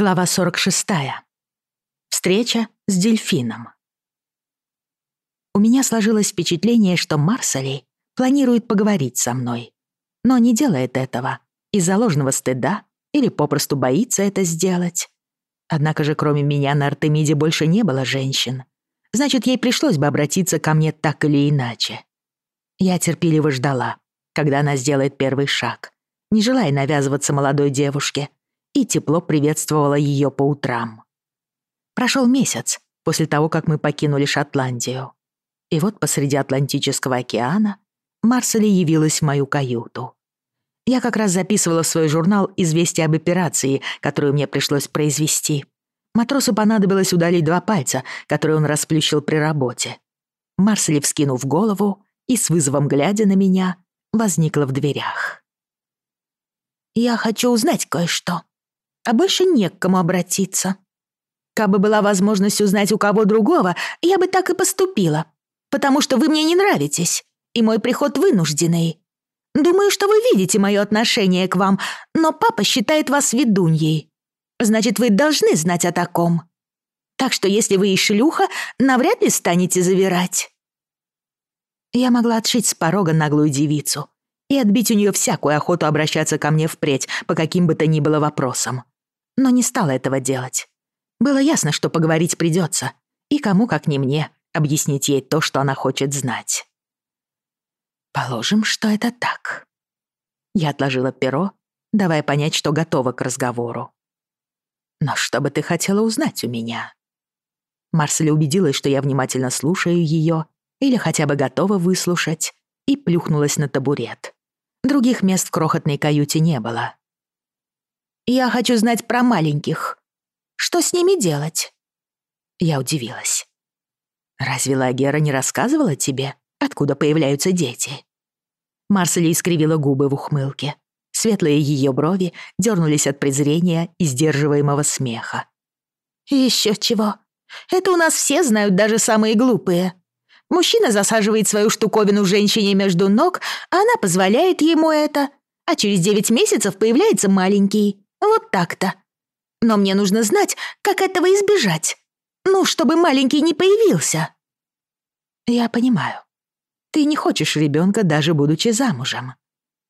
Глава 46. Встреча с дельфином. У меня сложилось впечатление, что Марсали планирует поговорить со мной, но не делает этого из-за ложного стыда или попросту боится это сделать. Однако же кроме меня на Артемиде больше не было женщин. Значит, ей пришлось бы обратиться ко мне так или иначе. Я терпеливо ждала, когда она сделает первый шаг, не желая навязываться молодой девушке — и тепло приветствовала ее по утрам. Прошел месяц после того, как мы покинули Шотландию. И вот посреди Атлантического океана Марсели явилась в мою каюту. Я как раз записывала в свой журнал известие об операции, которую мне пришлось произвести. Матросу понадобилось удалить два пальца, которые он расплющил при работе. Марсели, вскинув голову и с вызовом глядя на меня, возникла в дверях. «Я хочу узнать кое-что», а больше не к кому обратиться. Кабы была возможность узнать у кого другого, я бы так и поступила, потому что вы мне не нравитесь, и мой приход вынужденный. Думаю, что вы видите мое отношение к вам, но папа считает вас ведуньей. Значит, вы должны знать о таком. Так что если вы и шлюха, навряд ли станете завирать. Я могла отшить с порога наглую девицу и отбить у нее всякую охоту обращаться ко мне впредь по каким бы то ни было вопросам но не стала этого делать. Было ясно, что поговорить придется, и кому, как не мне, объяснить ей то, что она хочет знать. Положим, что это так. Я отложила перо, давая понять, что готова к разговору. Но что бы ты хотела узнать у меня? Марселя убедилась, что я внимательно слушаю ее или хотя бы готова выслушать, и плюхнулась на табурет. Других мест в крохотной каюте не было. Я хочу знать про маленьких. Что с ними делать?» Я удивилась. «Разве Лагера не рассказывала тебе, откуда появляются дети?» Марселя искривила губы в ухмылке. Светлые ее брови дернулись от презрения и сдерживаемого смеха. «Еще чего. Это у нас все знают, даже самые глупые. Мужчина засаживает свою штуковину женщине между ног, а она позволяет ему это, а через девять месяцев появляется маленький. Вот так-то. Но мне нужно знать, как этого избежать. Ну, чтобы маленький не появился. Я понимаю. Ты не хочешь ребенка, даже будучи замужем.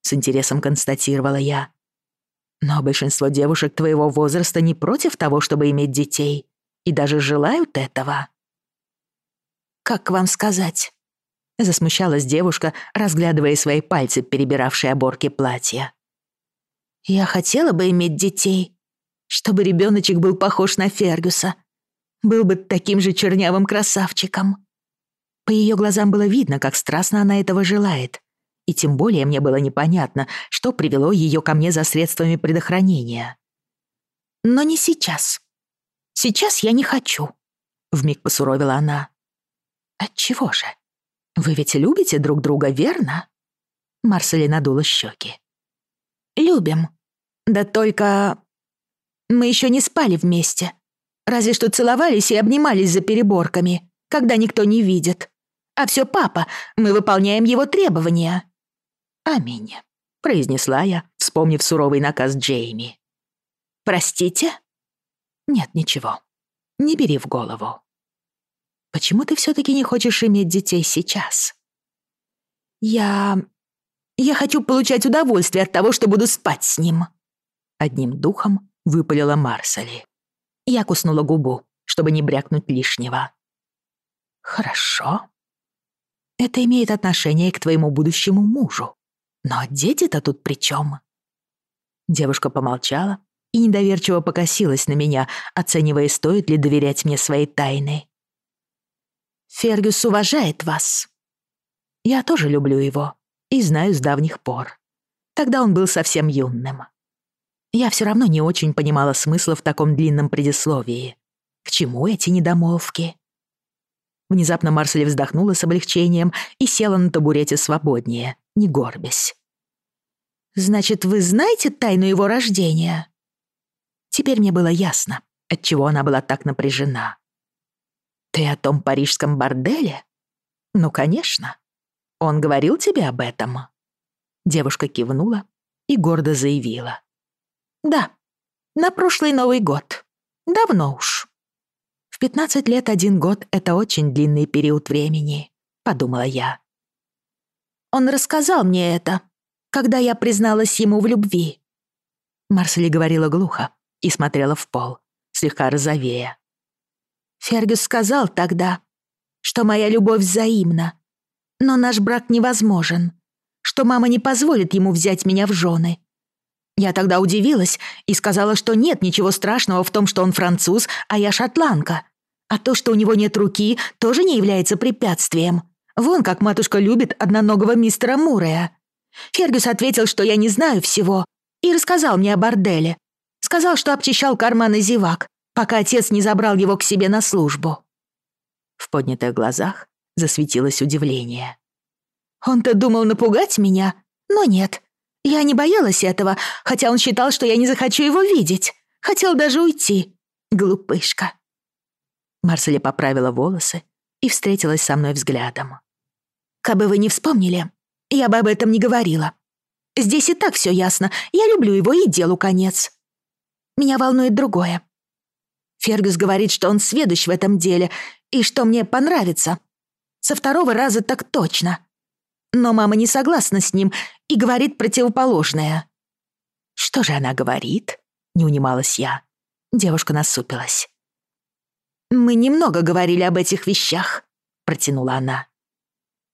С интересом констатировала я. Но большинство девушек твоего возраста не против того, чтобы иметь детей, и даже желают этого. Как вам сказать? Засмущалась девушка, разглядывая свои пальцы, перебиравшие оборки платья. Я хотела бы иметь детей, чтобы ребеночек был похож на Фергюса, был бы таким же чернявым красавчиком. По ее глазам было видно, как страстно она этого желает, и тем более мне было непонятно, что привело ее ко мне за средствами предохранения. Но не сейчас. Сейчас я не хочу, вмиг посуровила она. Отчего же? Вы ведь любите друг друга, верно? Марселя надула щеки. Любим. Да только... Мы еще не спали вместе. Разве что целовались и обнимались за переборками, когда никто не видит. А все папа, мы выполняем его требования. Аминь, произнесла я, вспомнив суровый наказ Джейми. Простите? Нет, ничего. Не бери в голову. Почему ты все-таки не хочешь иметь детей сейчас? Я я хочу получать удовольствие от того, что буду спать с ним». Одним духом выпалила Марсали. Я куснула губу, чтобы не брякнуть лишнего. «Хорошо. Это имеет отношение к твоему будущему мужу. Но дети-то тут при чем? Девушка помолчала и недоверчиво покосилась на меня, оценивая, стоит ли доверять мне свои тайны. «Фергюс уважает вас. Я тоже люблю его и знаю с давних пор. Тогда он был совсем юным. Я все равно не очень понимала смысла в таком длинном предисловии. К чему эти недомолвки? Внезапно Марсель вздохнула с облегчением и села на табурете свободнее, не горбясь. «Значит, вы знаете тайну его рождения?» Теперь мне было ясно, отчего она была так напряжена. «Ты о том парижском борделе?» «Ну, конечно. Он говорил тебе об этом?» Девушка кивнула и гордо заявила. «Да, на прошлый Новый год». Давно уж. В 15 лет один год — это очень длинный период времени, подумала я. Он рассказал мне это, когда я призналась ему в любви. Марсели говорила глухо и смотрела в пол, слегка розовея. Фергюс сказал тогда, что моя любовь взаимна, но наш брак невозможен, что мама не позволит ему взять меня в жены. Я тогда удивилась и сказала, что нет ничего страшного в том, что он француз, а я шотландка. А то, что у него нет руки, тоже не является препятствием. Вон как матушка любит одноногого мистера Мурея. Фергюс ответил, что я не знаю всего, и рассказал мне о борделе. Сказал, что обчищал карманы зевак, пока отец не забрал его к себе на службу. В поднятых глазах засветилось удивление. Он-то думал напугать меня, но нет. Я не боялась этого, хотя он считал, что я не захочу его видеть. Хотел даже уйти. Глупышка. Марселя поправила волосы и встретилась со мной взглядом. «Кабы вы не вспомнили, я бы об этом не говорила. Здесь и так все ясно. Я люблю его и делу конец. Меня волнует другое. Фергюс говорит, что он сведущ в этом деле и что мне понравится. Со второго раза так точно. Но мама не согласна с ним и говорит противоположное. «Что же она говорит?» — не унималась я. Девушка насупилась. «Мы немного говорили об этих вещах», — протянула она.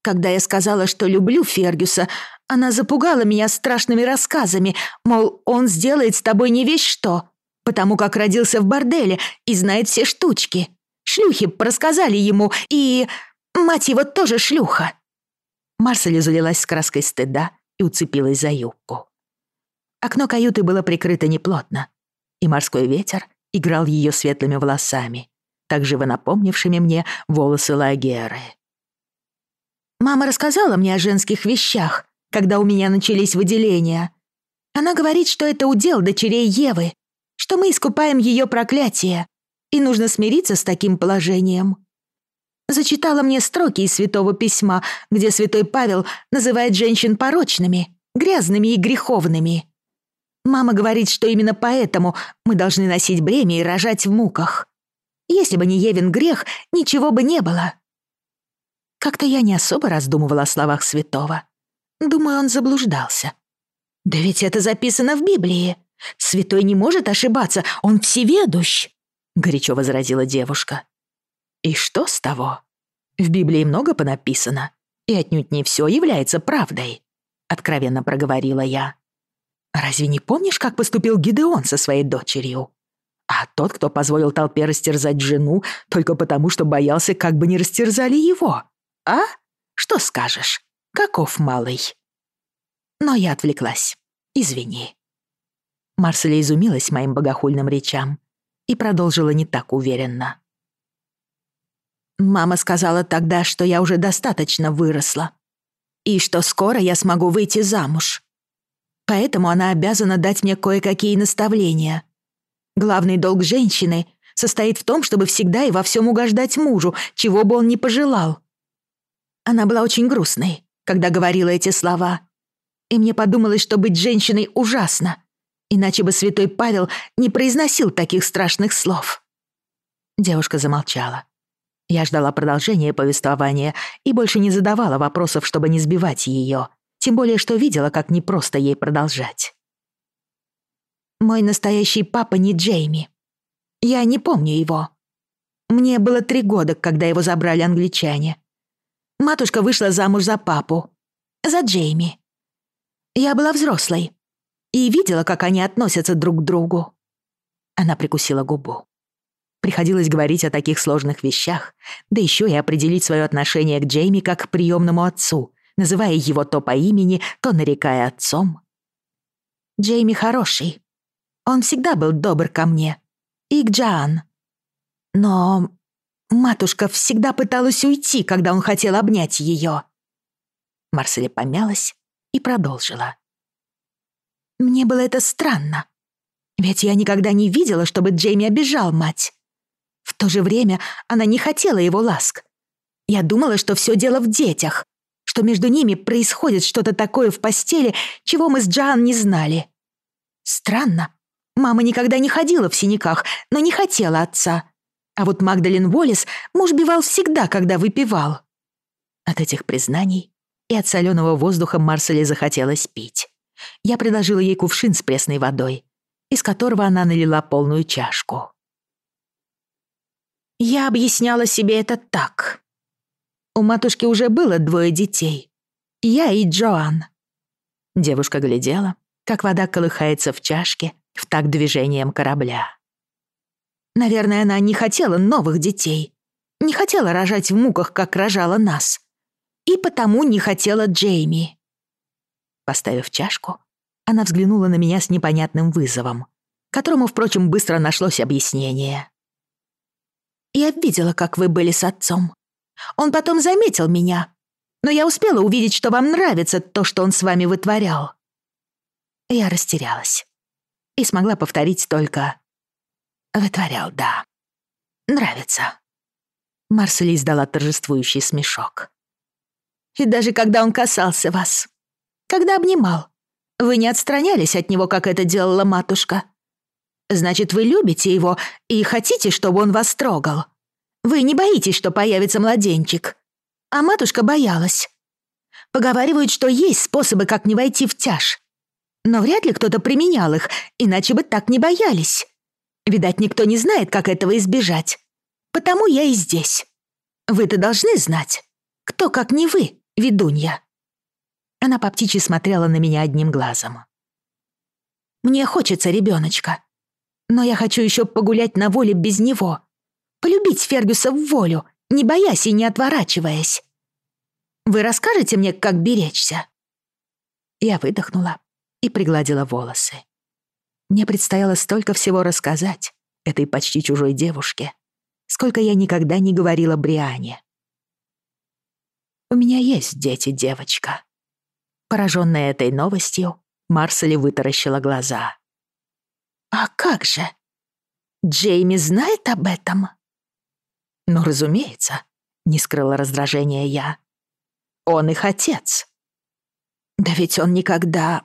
Когда я сказала, что люблю Фергюса, она запугала меня страшными рассказами, мол, он сделает с тобой не весь что, потому как родился в борделе и знает все штучки. Шлюхи рассказали ему, и... Мать его тоже шлюха. Марселя залилась краской стыда и уцепилась за юбку. Окно каюты было прикрыто неплотно, и морской ветер играл ее светлыми волосами, так живо напомнившими мне волосы Лагеры. Мама рассказала мне о женских вещах, когда у меня начались выделения. Она говорит, что это удел дочерей Евы, что мы искупаем ее проклятие, и нужно смириться с таким положением. Зачитала мне строки из Святого Письма, где святой Павел называет женщин порочными, грязными и греховными. Мама говорит, что именно поэтому мы должны носить бремя и рожать в муках. Если бы не Евин грех, ничего бы не было. Как-то я не особо раздумывала о словах святого. Думаю, он заблуждался. Да ведь это записано в Библии. Святой не может ошибаться, он всеведущ, горячо возразила девушка. И что с того? В Библии много понаписано, и отнюдь не все является правдой, откровенно проговорила я. Разве не помнишь, как поступил Гидеон со своей дочерью? А тот, кто позволил толпе растерзать жену только потому, что боялся, как бы не растерзали его, а? Что скажешь? Каков малый?» Но я отвлеклась. Извини. Марселя изумилась моим богохульным речам и продолжила не так уверенно. «Мама сказала тогда, что я уже достаточно выросла и что скоро я смогу выйти замуж. Поэтому она обязана дать мне кое-какие наставления. Главный долг женщины состоит в том, чтобы всегда и во всем угождать мужу, чего бы он ни пожелал. Она была очень грустной, когда говорила эти слова. И мне подумалось, что быть женщиной ужасно. Иначе бы святой Павел не произносил таких страшных слов. Девушка замолчала. Я ждала продолжения повествования и больше не задавала вопросов, чтобы не сбивать ее, тем более что видела, как непросто ей продолжать. «Мой настоящий папа не Джейми. Я не помню его. Мне было три года, когда его забрали англичане. Матушка вышла замуж за папу. За Джейми. Я была взрослой и видела, как они относятся друг к другу. Она прикусила губу. Приходилось говорить о таких сложных вещах, да еще и определить свое отношение к Джейми как к приемному отцу, называя его то по имени, то нарекая отцом. Джейми хороший. Он всегда был добр ко мне. И к Джоан. Но Матушка всегда пыталась уйти, когда он хотел обнять ее. Марселя помялась и продолжила. Мне было это странно. Ведь я никогда не видела, чтобы Джейми обижал мать. То же время она не хотела его ласк. Я думала, что все дело в детях, что между ними происходит что-то такое в постели, чего мы с Джоан не знали. Странно, Мама никогда не ходила в синяках, но не хотела отца. А вот Магдалин Уоллес муж бивал всегда, когда выпивал. От этих признаний и от соленого воздуха Марселе захотелось пить. Я предложила ей кувшин с пресной водой, из которого она налила полную чашку. Я объясняла себе это так. У матушки уже было двое детей. Я и Джоан. Девушка глядела, как вода колыхается в чашке в такт движением корабля. Наверное, она не хотела новых детей. Не хотела рожать в муках, как рожала нас. И потому не хотела Джейми. Поставив чашку, она взглянула на меня с непонятным вызовом, которому, впрочем, быстро нашлось объяснение. «Я видела, как вы были с отцом. Он потом заметил меня, но я успела увидеть, что вам нравится то, что он с вами вытворял». Я растерялась и смогла повторить только «вытворял, да. Нравится». Марсель издала торжествующий смешок. «И даже когда он касался вас, когда обнимал, вы не отстранялись от него, как это делала матушка. Значит, вы любите его и хотите, чтобы он вас трогал. Вы не боитесь, что появится младенчик. А матушка боялась. Поговаривают, что есть способы, как не войти в тяж. Но вряд ли кто-то применял их, иначе бы так не боялись. Видать, никто не знает, как этого избежать. Потому я и здесь. Вы-то должны знать. Кто, как не вы, ведунья. Она по птичьи смотрела на меня одним глазом. «Мне хочется ребеночка, но я хочу еще погулять на воле без него, полюбить Фергюса в волю, не боясь и не отворачиваясь. Вы расскажете мне, как беречься?» Я выдохнула и пригладила волосы. Мне предстояло столько всего рассказать этой почти чужой девушке, сколько я никогда не говорила Бриане. «У меня есть дети, девочка», Пораженная этой новостью, Марсели вытаращила глаза. «А как же? Джейми знает об этом?» «Ну, разумеется», — не скрыла раздражение я. «Он их отец». «Да ведь он никогда...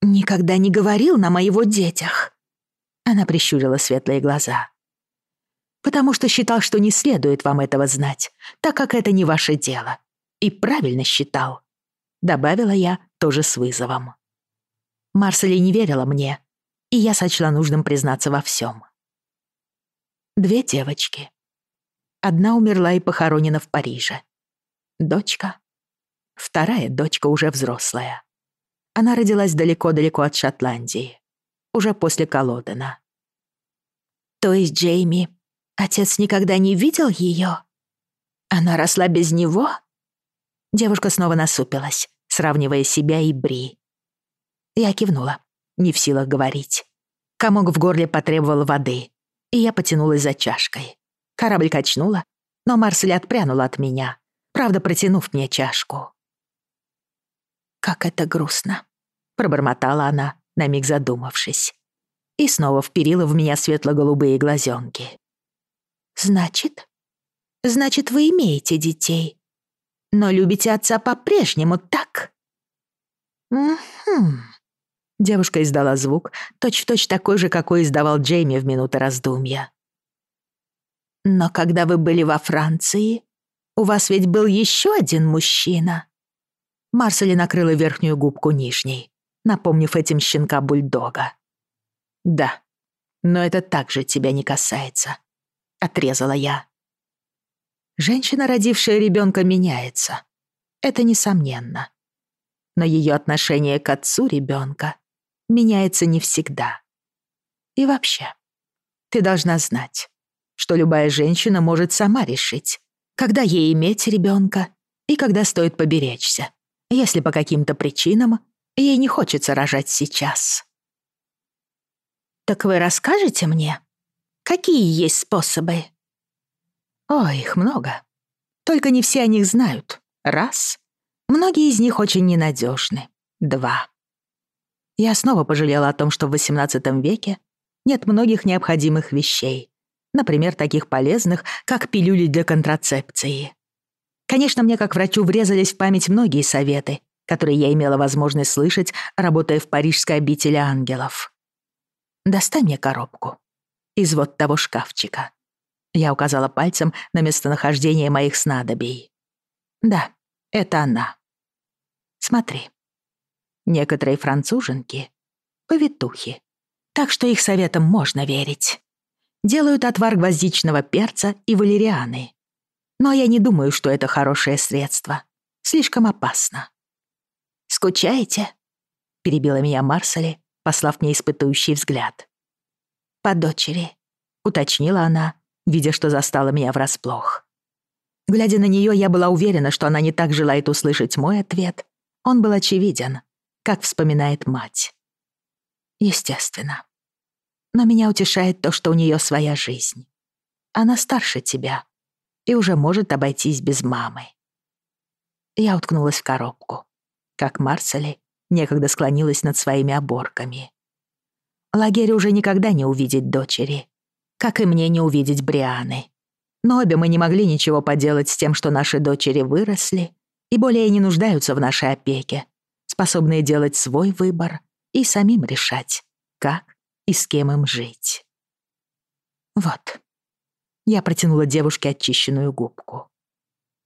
никогда не говорил нам о его детях». Она прищурила светлые глаза. «Потому что считал, что не следует вам этого знать, так как это не ваше дело. И правильно считал добавила я тоже с вызовом. Марсели не верила мне, и я сочла нужным признаться во всем. Две девочки. Одна умерла и похоронена в Париже. Дочка. Вторая дочка уже взрослая. Она родилась далеко-далеко от Шотландии, уже после Колодена. То есть Джейми, отец никогда не видел ее? Она росла без него? Девушка снова насупилась, сравнивая себя и Бри. Я кивнула, не в силах говорить. Комок в горле потребовал воды, и я потянулась за чашкой. Корабль качнула, но Марсель отпрянула от меня, правда, протянув мне чашку. «Как это грустно», — пробормотала она, на миг задумавшись. И снова вперила в меня светло-голубые глазенки. «Значит? Значит, вы имеете детей?» но любите отца по-прежнему, так?» «Угу». Девушка издала звук, точь-в-точь -точь такой же, какой издавал Джейми в минуты раздумья. «Но когда вы были во Франции, у вас ведь был еще один мужчина». Марсели накрыла верхнюю губку нижней, напомнив этим щенка-бульдога. «Да, но это также тебя не касается», — отрезала я. Женщина, родившая ребенка, меняется. Это несомненно. Но ее отношение к отцу ребенка меняется не всегда. И вообще, ты должна знать, что любая женщина может сама решить, когда ей иметь ребенка и когда стоит поберечься, если по каким-то причинам ей не хочется рожать сейчас. Так вы расскажете мне, какие есть способы? Ой, их много. Только не все о них знают. Раз. Многие из них очень ненадежны. Два. Я снова пожалела о том, что в XVIII веке нет многих необходимых вещей. Например, таких полезных, как пилюли для контрацепции. Конечно, мне как врачу врезались в память многие советы, которые я имела возможность слышать, работая в парижской обители ангелов. Достань мне коробку. Из вот того шкафчика. Я указала пальцем на местонахождение моих снадобий. Да, это она. Смотри. Некоторые француженки — повитухи, так что их советам можно верить. Делают отвар гвоздичного перца и валерианы. Но я не думаю, что это хорошее средство. Слишком опасно. «Скучаете?» — перебила меня Марсали, послав мне испытующий взгляд. «По дочери», — уточнила она, видя, что застала меня врасплох. Глядя на нее, я была уверена, что она не так желает услышать мой ответ. Он был очевиден, как вспоминает мать. Естественно. Но меня утешает то, что у нее своя жизнь. Она старше тебя и уже может обойтись без мамы. Я уткнулась в коробку, как Марсели некогда склонилась над своими оборками. Лагерь уже никогда не увидит дочери, как и мне не увидеть Брианы. Но обе мы не могли ничего поделать с тем, что наши дочери выросли и более не нуждаются в нашей опеке, способные делать свой выбор и самим решать, как и с кем им жить. Вот. Я протянула девушке очищенную губку.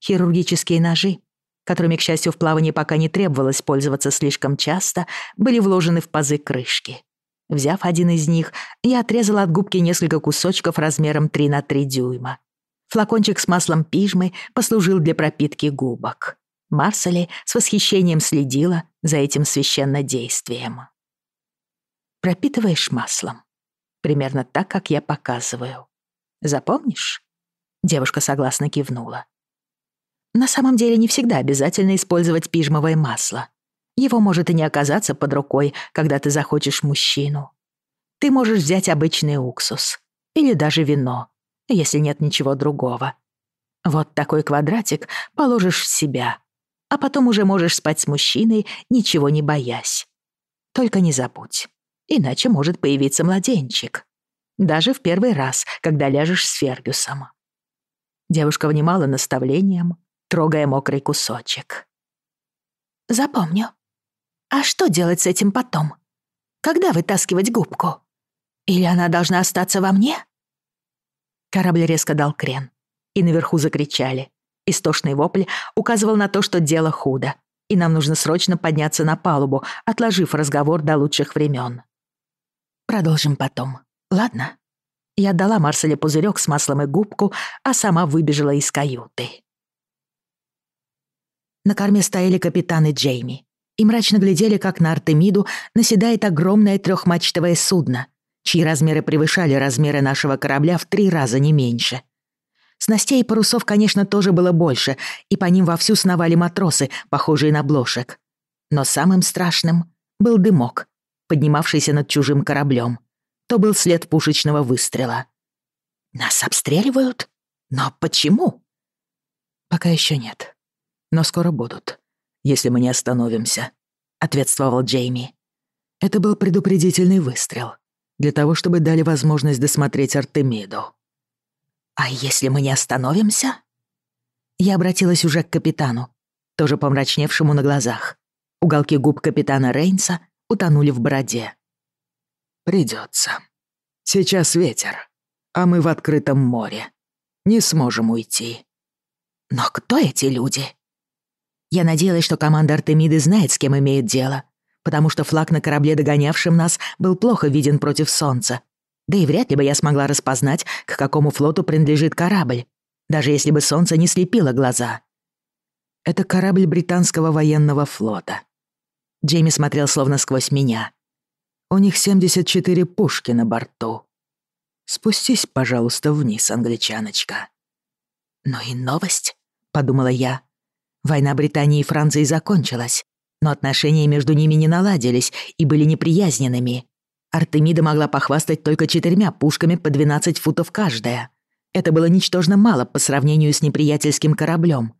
Хирургические ножи, которыми, к счастью, в плавании пока не требовалось пользоваться слишком часто, были вложены в пазы крышки. Взяв один из них, я отрезала от губки несколько кусочков размером 3 на 3 дюйма. Флакончик с маслом пижмы послужил для пропитки губок. Марсели с восхищением следила за этим священнодействием. Пропитываешь маслом. Примерно так, как я показываю. Запомнишь?» Девушка согласно кивнула. На самом деле не всегда обязательно использовать пижмовое масло. Его может и не оказаться под рукой, когда ты захочешь мужчину. Ты можешь взять обычный уксус. Или даже вино, если нет ничего другого. Вот такой квадратик положишь в себя, а потом уже можешь спать с мужчиной, ничего не боясь. Только не забудь, иначе может появиться младенчик. Даже в первый раз, когда ляжешь с Фергюсом. Девушка внимала наставлениям, трогая мокрый кусочек. «Запомню. А что делать с этим потом? Когда вытаскивать губку? Или она должна остаться во мне?» Корабль резко дал крен, и наверху закричали. Истошный вопль указывал на то, что дело худо, и нам нужно срочно подняться на палубу, отложив разговор до лучших времен. Продолжим потом, ладно? Я дала Марселе пузырек с маслом и губку, а сама выбежала из каюты. На корме стояли капитаны Джейми и мрачно глядели, как на Артемиду наседает огромное трехмачтовое судно, чьи размеры превышали размеры нашего корабля в три раза не меньше. Снастей и парусов, конечно, тоже было больше, и по ним вовсю сновали матросы, похожие на блошек. Но самым страшным был дымок, поднимавшийся над чужим кораблем. То был след пушечного выстрела. «Нас обстреливают? Но почему?» «Пока еще нет», но скоро будут, если мы не остановимся», — ответствовал Джейми. Это был предупредительный выстрел, для того, чтобы дали возможность досмотреть Артемиду. «А если мы не остановимся?» Я обратилась уже к капитану, тоже помрачневшему на глазах. Уголки губ капитана Рейнса утонули в бороде. «Придется. Сейчас ветер, а мы в открытом море. Не сможем уйти». «Но кто эти люди?» Я надеялась, что команда Артемиды знает, с кем имеет дело, потому что флаг на корабле, догонявшем нас, был плохо виден против солнца. Да и вряд ли бы я смогла распознать, к какому флоту принадлежит корабль, даже если бы солнце не слепило глаза. Это корабль британского военного флота. Джейми смотрел словно сквозь меня. У них 74 пушки на борту. Спустись, пожалуйста, вниз, англичаночка. Ну и новость, подумала я, Война Британии и Франции закончилась, но отношения между ними не наладились и были неприязненными. Артемида могла похвастать только четырьмя пушками по 12 футов каждая. Это было ничтожно мало по сравнению с неприятельским кораблем.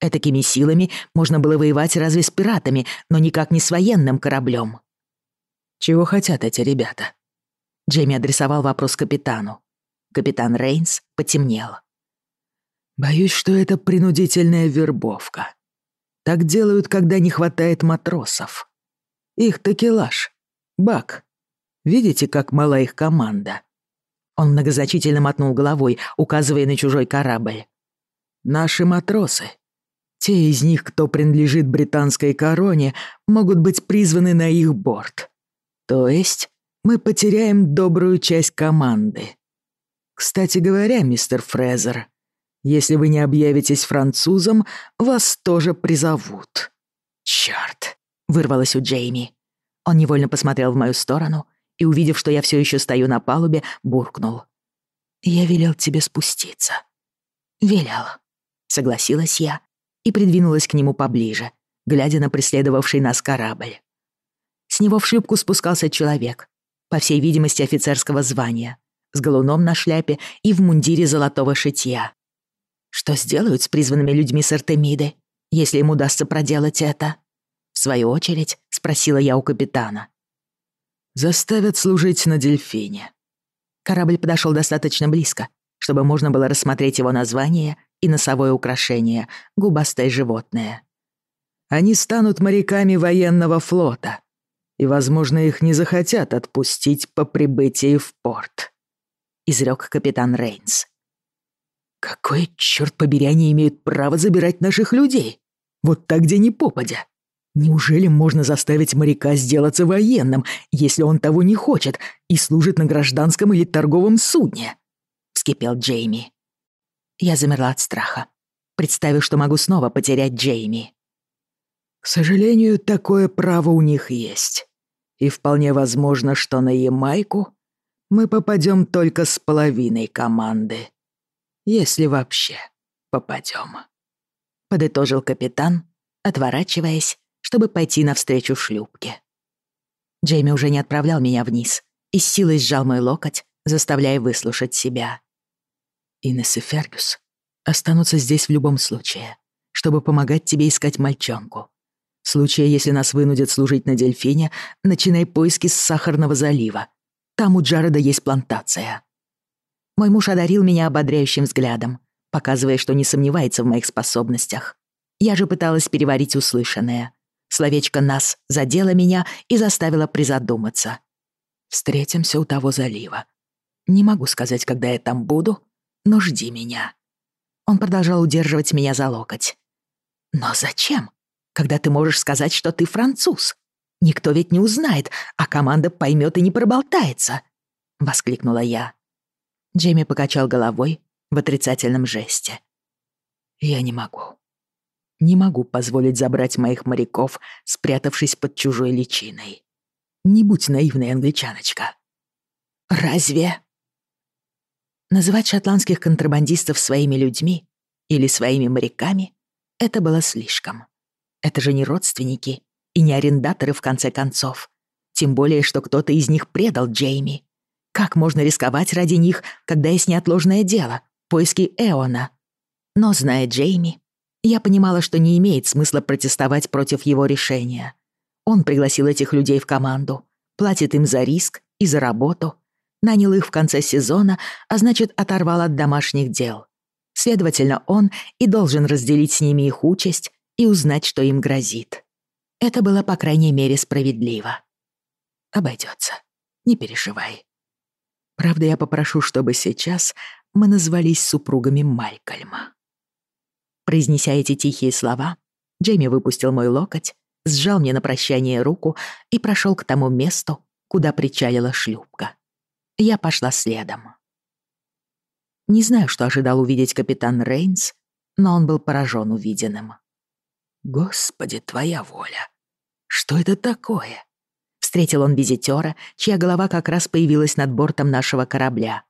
Этакими силами можно было воевать разве с пиратами, но никак не с военным кораблем. «Чего хотят эти ребята?» Джейми адресовал вопрос капитану. Капитан Рейнс потемнел. Боюсь, что это принудительная вербовка. Так делают, когда не хватает матросов. Их такелаж. Бак. Видите, как мала их команда?» Он многозначительно мотнул головой, указывая на чужой корабль. «Наши матросы. Те из них, кто принадлежит британской короне, могут быть призваны на их борт. То есть мы потеряем добрую часть команды. Кстати говоря, мистер Фрезер, если вы не объявитесь французом, вас тоже призовут». «Чёрт!» — вырвалось у Джейми. Он невольно посмотрел в мою сторону и, увидев, что я все еще стою на палубе, буркнул. «Я велел тебе спуститься». «Велел», — согласилась я и придвинулась к нему поближе, глядя на преследовавший нас корабль. С него в шлюпку спускался человек, по всей видимости офицерского звания, с галуном на шляпе и в мундире золотого шитья. Что сделают с призванными людьми с Артемиды, если им удастся проделать это? В свою очередь спросила я у капитана. «Заставят служить на дельфине». Корабль подошел достаточно близко, чтобы можно было рассмотреть его название и носовое украшение — губастое животное. Они станут моряками военного флота, и, возможно, их не захотят отпустить по прибытии в порт», — изрек капитан Рейнс. «Какое, черт побери, они имеют право забирать наших людей? Вот так, где ни попадя. Неужели можно заставить моряка сделаться военным, если он того не хочет и служит на гражданском или торговом судне?» — вскипел Джейми. Я замерла от страха, представив, что могу снова потерять Джейми. «К сожалению, такое право у них есть. И вполне возможно, что на Ямайку мы попадем только с половиной команды. Если вообще попадем. Подытожил капитан, отворачиваясь, чтобы пойти навстречу шлюпке. Джейми уже не отправлял меня вниз и с силой сжал мой локоть, заставляя выслушать себя. Инесс и Фергюс останутся здесь в любом случае, чтобы помогать тебе искать мальчонку. В случае, если нас вынудят служить на дельфине, начинай поиски с Сахарного залива. Там у Джареда есть плантация. Мой муж одарил меня ободряющим взглядом, показывая, что не сомневается в моих способностях. Я же пыталась переварить услышанное. Словечко «нас» задело меня и заставило призадуматься. Встретимся у того залива. Не могу сказать, когда я там буду, но жди меня». Он продолжал удерживать меня за локоть. «Но зачем, когда ты можешь сказать, что ты француз? Никто ведь не узнает, а команда поймет и не проболтается!» — воскликнула я. Джейми покачал головой в отрицательном жесте. «Я не могу. Не могу позволить забрать моих моряков, спрятавшись под чужой личиной. Не будь наивной, англичаночка». «Разве?» Называть шотландских контрабандистов своими людьми или своими моряками — это было слишком. Это же не родственники и не арендаторы в конце концов. Тем более, что кто-то из них предал Джейми. Как можно рисковать ради них, когда есть неотложное дело — поиски Эона? Но, зная Джейми, я понимала, что не имеет смысла протестовать против его решения. Он пригласил этих людей в команду, платит им за риск и за работу, нанял их в конце сезона, а значит, оторвал от домашних дел. Следовательно, он и должен разделить с ними их участь и узнать, что им грозит. Это было, по крайней мере, справедливо. Обойдется. Не переживай. Правда, я попрошу, чтобы сейчас мы назвались супругами Малькольма. Произнеся эти тихие слова, Джейми выпустил мой локоть, сжал мне на прощание руку и прошел к тому месту, куда причалила шлюпка. Я пошла следом. Не знаю, что ожидал увидеть капитан Рейнс, но он был поражен увиденным. «Господи, твоя воля! Что это такое?» Встретил он визитера, чья голова как раз появилась над бортом нашего корабля.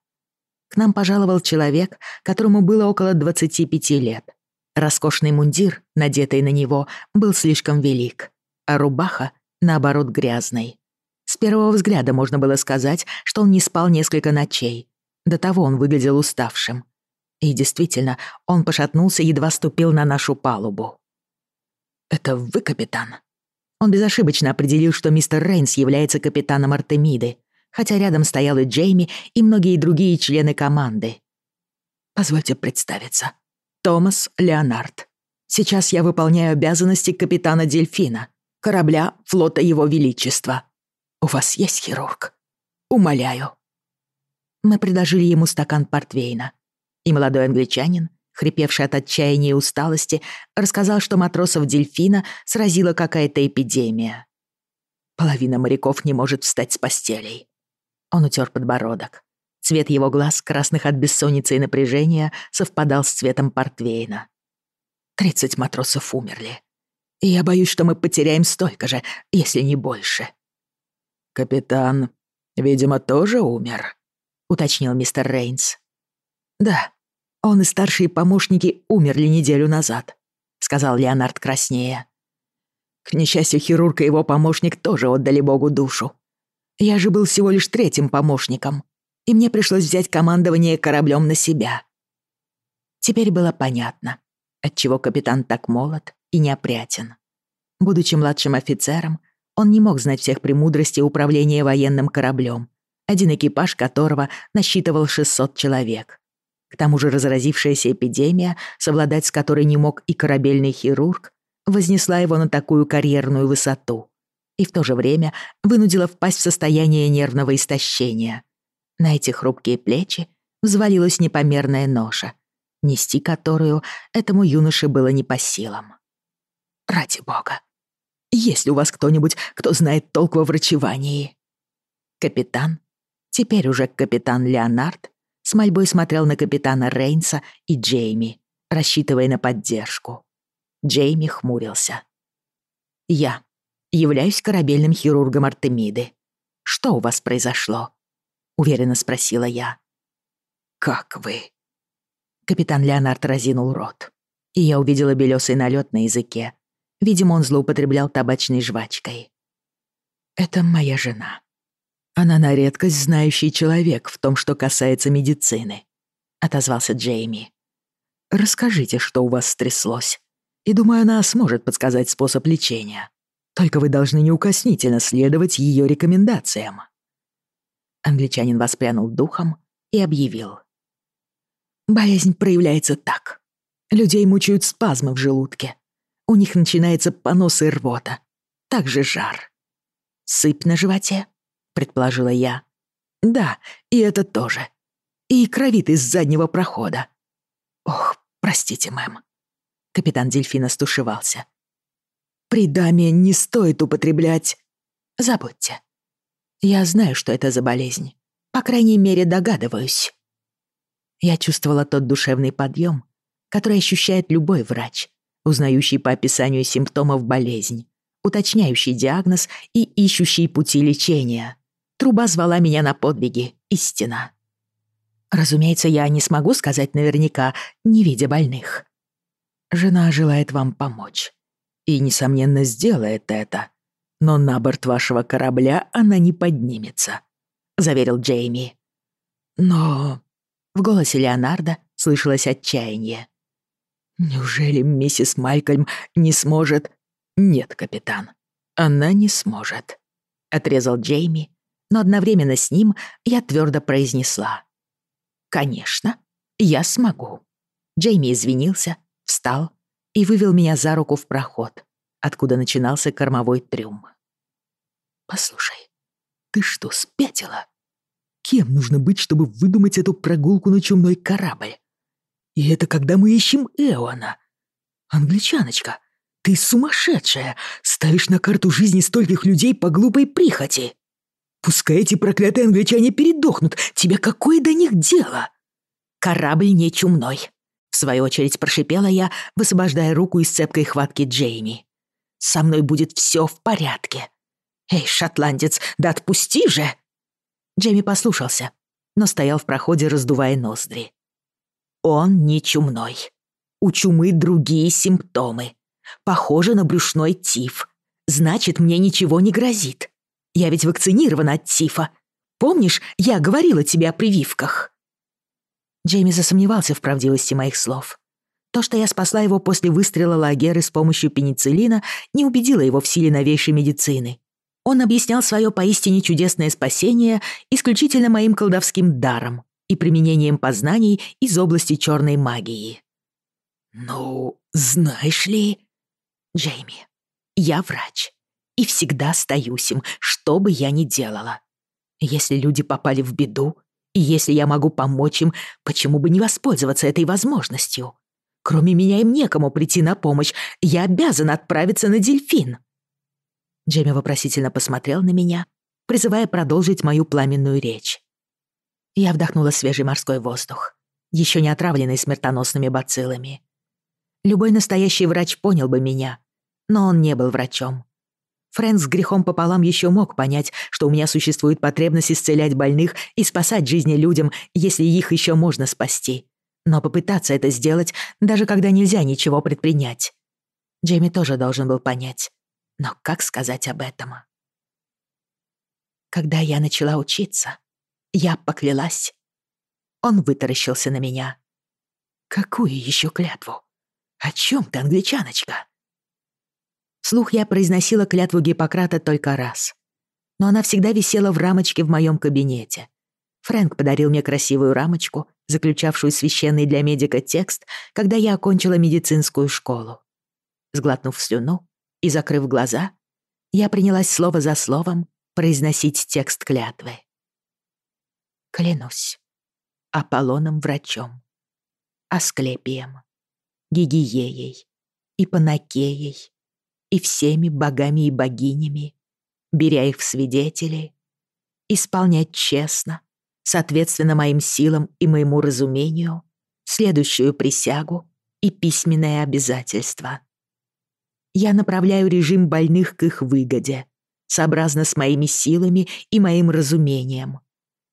К нам пожаловал человек, которому было около 25 лет. Роскошный мундир, надетый на него, был слишком велик, а рубаха, наоборот, грязной. С первого взгляда можно было сказать, что он не спал несколько ночей. До того он выглядел уставшим. И действительно, он пошатнулся, едва ступил на нашу палубу. «Это вы, капитан?» Он безошибочно определил, что мистер Рейнс является капитаном Артемиды, хотя рядом стоял и Джейми, и многие другие члены команды. «Позвольте представиться. Томас Леонард. Сейчас я выполняю обязанности капитана Дельфина, корабля флота Его Величества. У вас есть хирург?» умоляю». Мы предложили ему стакан портвейна, и молодой англичанин, хрипевший от отчаяния и усталости, рассказал, что матросов дельфина сразила какая-то эпидемия. Половина моряков не может встать с постелей. Он утер подбородок. Цвет его глаз, красных от бессонницы и напряжения, совпадал с цветом портвейна. Тридцать матросов умерли. И я боюсь, что мы потеряем столько же, если не больше. «Капитан, видимо, тоже умер», — уточнил мистер Рейнс. «Да, он и старшие помощники умерли неделю назад», — сказал Леонард краснее. «К несчастью, хирург и его помощник тоже отдали Богу душу. Я же был всего лишь третьим помощником, и мне пришлось взять командование кораблем на себя». Теперь было понятно, отчего капитан так молод и неопрятен. Будучи младшим офицером, он не мог знать всех премудростей управления военным кораблем, один экипаж которого насчитывал 600 человек. К тому же разразившаяся эпидемия, совладать с которой не мог и корабельный хирург, вознесла его на такую карьерную высоту и в то же время вынудила впасть в состояние нервного истощения. На эти хрупкие плечи взвалилась непомерная ноша, нести которую этому юноше было не по силам. «Ради бога, есть ли у вас кто-нибудь, кто знает толк во врачевании?» Капитан, теперь уже капитан Леонард, с мольбой смотрел на капитана Рейнса и Джейми, рассчитывая на поддержку. Джейми хмурился. «Я являюсь корабельным хирургом Артемиды. Что у вас произошло?» — уверенно спросила я. «Как вы?» Капитан Леонард разинул рот, и я увидела белёсый налёт на языке. Видимо, он злоупотреблял табачной жвачкой. «Это моя жена. Она на редкость знающий человек в том, что касается медицины», — отозвался Джейми. «Расскажите, что у вас стряслось, и думаю, она сможет подсказать способ лечения. Только вы должны неукоснительно следовать ее рекомендациям». Англичанин воспрянул духом и объявил. «Болезнь проявляется так. Людей мучают спазмы в желудке. У них начинается понос и рвота. Также жар. Сыпь на животе, предположила я. Да, и это тоже. И кровит из заднего прохода. Ох, простите, мэм. Капитан Дельфина стушевался. При даме не стоит употреблять... Забудьте. Я знаю, что это за болезнь. По крайней мере, догадываюсь. Я чувствовала тот душевный подъем, который ощущает любой врач, узнающий по описанию симптомов болезнь, уточняющий диагноз и ищущий пути лечения. Труба звала меня на подвиги, истина. Разумеется, я не смогу сказать наверняка, не видя больных. Жена желает вам помочь. И, несомненно, сделает это. Но на борт вашего корабля она не поднимется, заверил Джейми. Но... В голосе Леонардо слышалось отчаяние. Неужели миссис Малькольм не сможет... Нет, капитан, она не сможет. Отрезал Джейми, но одновременно с ним я твердо произнесла. Конечно, я смогу. Джейми извинился, встал и вывел меня за руку в проход, откуда начинался кормовой трюм. «Послушай, ты что, спятила? Кем нужно быть, чтобы выдумать эту прогулку на чумной корабль? И это когда мы ищем Эона. Англичаночка, ты сумасшедшая, ставишь на карту жизни стольких людей по глупой прихоти. Пускай эти проклятые англичане передохнут, тебе какое до них дело? Корабль не чумной. В свою очередь прошипела я, высвобождая руку из цепкой хватки Джейми. «Со мной будет все в порядке. Эй, шотландец, да отпусти же!» Джейми послушался, но стоял в проходе, раздувая ноздри. Он не чумной. У чумы другие симптомы. Похоже на брюшной тиф. Значит, мне ничего не грозит. Я ведь вакцинирована от тифа. Помнишь, я говорила тебе о прививках?» Джейми засомневался в правдивости моих слов. То, что я спасла его после выстрела Лагеры с помощью пенициллина, не убедило его в силе новейшей медицины. Он объяснял свое поистине чудесное спасение исключительно моим колдовским даром и применением познаний из области черной магии. «Ну, знаешь ли...» «Джейми, я врач и всегда остаюсь им, что бы я ни делала. Если люди попали в беду, и если я могу помочь им, почему бы не воспользоваться этой возможностью? Кроме меня им некому прийти на помощь. Я обязан отправиться на дельфин. Джейми вопросительно посмотрел на меня, призывая продолжить мою пламенную речь. Я вдохнула свежий морской воздух, еще не отравленный смертоносными бациллами. Любой настоящий врач понял бы меня, но он не был врачом. Фрэнк с грехом пополам еще мог понять, что у меня существует потребность исцелять больных и спасать жизни людям, если их еще можно спасти. Но попытаться это сделать, даже когда нельзя ничего предпринять. Джейми тоже должен был понять. Но как сказать об этом? Когда я начала учиться, я поклялась. Он вытаращился на меня. «Какую еще клятву? О чем ты, англичаночка?» Слух я произносила клятву Гиппократа только раз. Но она всегда висела в рамочке в моем кабинете. Фрэнк подарил мне красивую рамочку, заключавшую священный для медика текст, когда я окончила медицинскую школу. Сглотнув слюну и закрыв глаза, я принялась слово за словом произносить текст клятвы. Клянусь Аполлоном-врачом, Асклепием, Гигиеей, Ипанакеей, и всеми богами и богинями, беря их в свидетели, исполнять честно, соответственно моим силам и моему разумению, следующую присягу и письменное обязательство. Я направляю режим больных к их выгоде, сообразно с моими силами и моим разумением,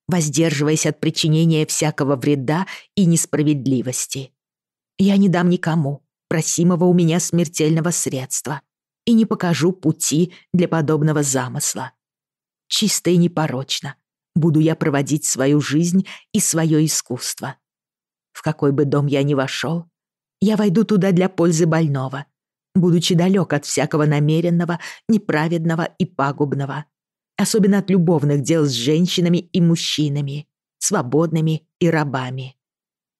воздерживаясь от причинения всякого вреда и несправедливости. Я не дам никому просимого у меня смертельного средства, и не покажу пути для подобного замысла. Чисто и непорочно буду я проводить свою жизнь и свое искусство. В какой бы дом я ни вошел, я войду туда для пользы больного, будучи далек от всякого намеренного, неправедного и пагубного, особенно от любовных дел с женщинами и мужчинами, свободными и рабами.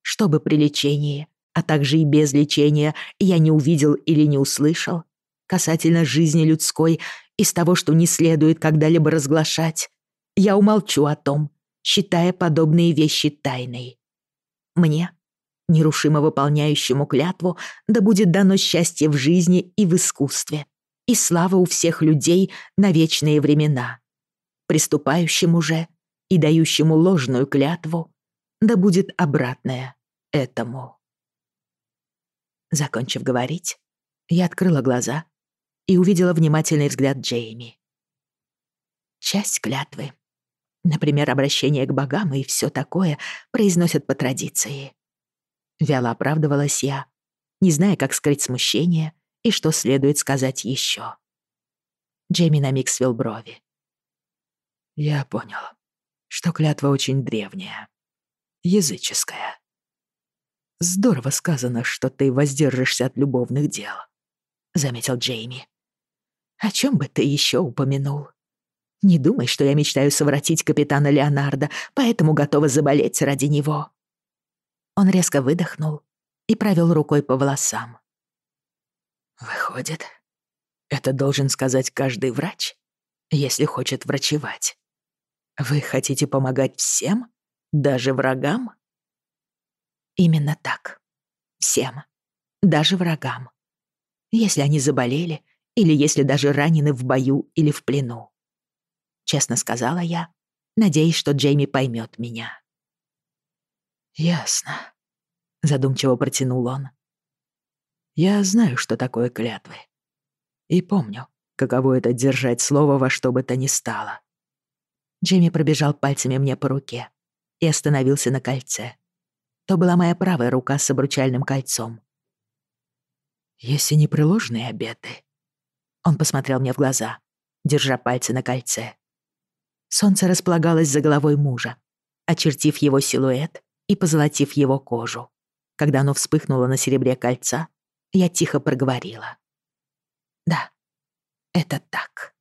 Чтобы при лечении, а также и без лечения я не увидел или не услышал, касательно жизни людской из того, что не следует когда-либо разглашать, я умолчу о том, считая подобные вещи тайной. Мне, нерушимо выполняющему клятву, да будет дано счастье в жизни и в искусстве, и слава у всех людей на вечные времена. Приступающему же и дающему ложную клятву, да будет обратное этому. Закончив говорить, я открыла глаза и увидела внимательный взгляд Джейми. Часть клятвы, например, обращение к богам и все такое, произносят по традиции. Вяло оправдывалась я, не зная, как скрыть смущение и что следует сказать еще. Джейми на миг свел брови. «Я понял, что клятва очень древняя, языческая. Здорово сказано, что ты воздержишься от любовных дел», — заметил Джейми. О чем бы ты еще упомянул? Не думай, что я мечтаю совратить капитана Леонардо, поэтому готова заболеть ради него». Он резко выдохнул и провел рукой по волосам. «Выходит, это должен сказать каждый врач, если хочет врачевать. Вы хотите помогать всем, даже врагам?» «Именно так. Всем. Даже врагам. Если они заболели или если даже ранены в бою или в плену. Честно сказала я, надеясь, что Джейми поймет меня. «Ясно», — задумчиво протянул он. «Я знаю, что такое клятвы. И помню, каково это держать слово во что бы то ни стало». Джейми пробежал пальцами мне по руке и остановился на кольце. То была моя правая рука с обручальным кольцом. «Если не приложные обеты, он посмотрел мне в глаза, держа пальцы на кольце. Солнце располагалось за головой мужа, очертив его силуэт и позолотив его кожу. Когда оно вспыхнуло на серебре кольца, я тихо проговорила. «Да, это так».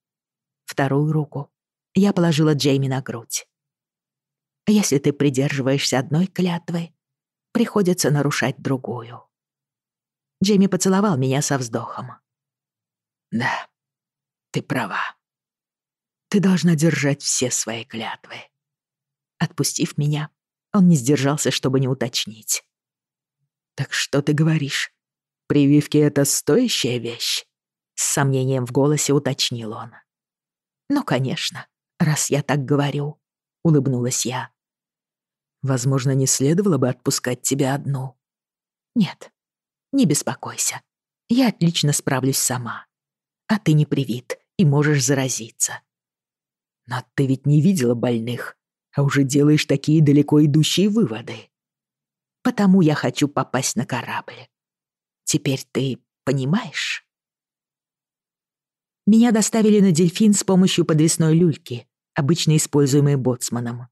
Вторую руку я положила Джейми на грудь. «Если ты придерживаешься одной клятвы, приходится нарушать другую». Джейми поцеловал меня со вздохом. Да, ты права. Ты должна держать все свои клятвы. Отпустив меня, он не сдержался, чтобы не уточнить. «Так что ты говоришь? Прививки — это стоящая вещь?» С сомнением в голосе уточнил он. «Ну, конечно, раз я так говорю», — улыбнулась я. «Возможно, не следовало бы отпускать тебя одну». «Нет, не беспокойся. Я отлично справлюсь сама. А ты не привит и можешь заразиться». «Но ты ведь не видела больных, а уже делаешь такие далеко идущие выводы». «Потому я хочу попасть на корабль. Теперь ты понимаешь?» Меня доставили на дельфин с помощью подвесной люльки, обычно используемой боцманом.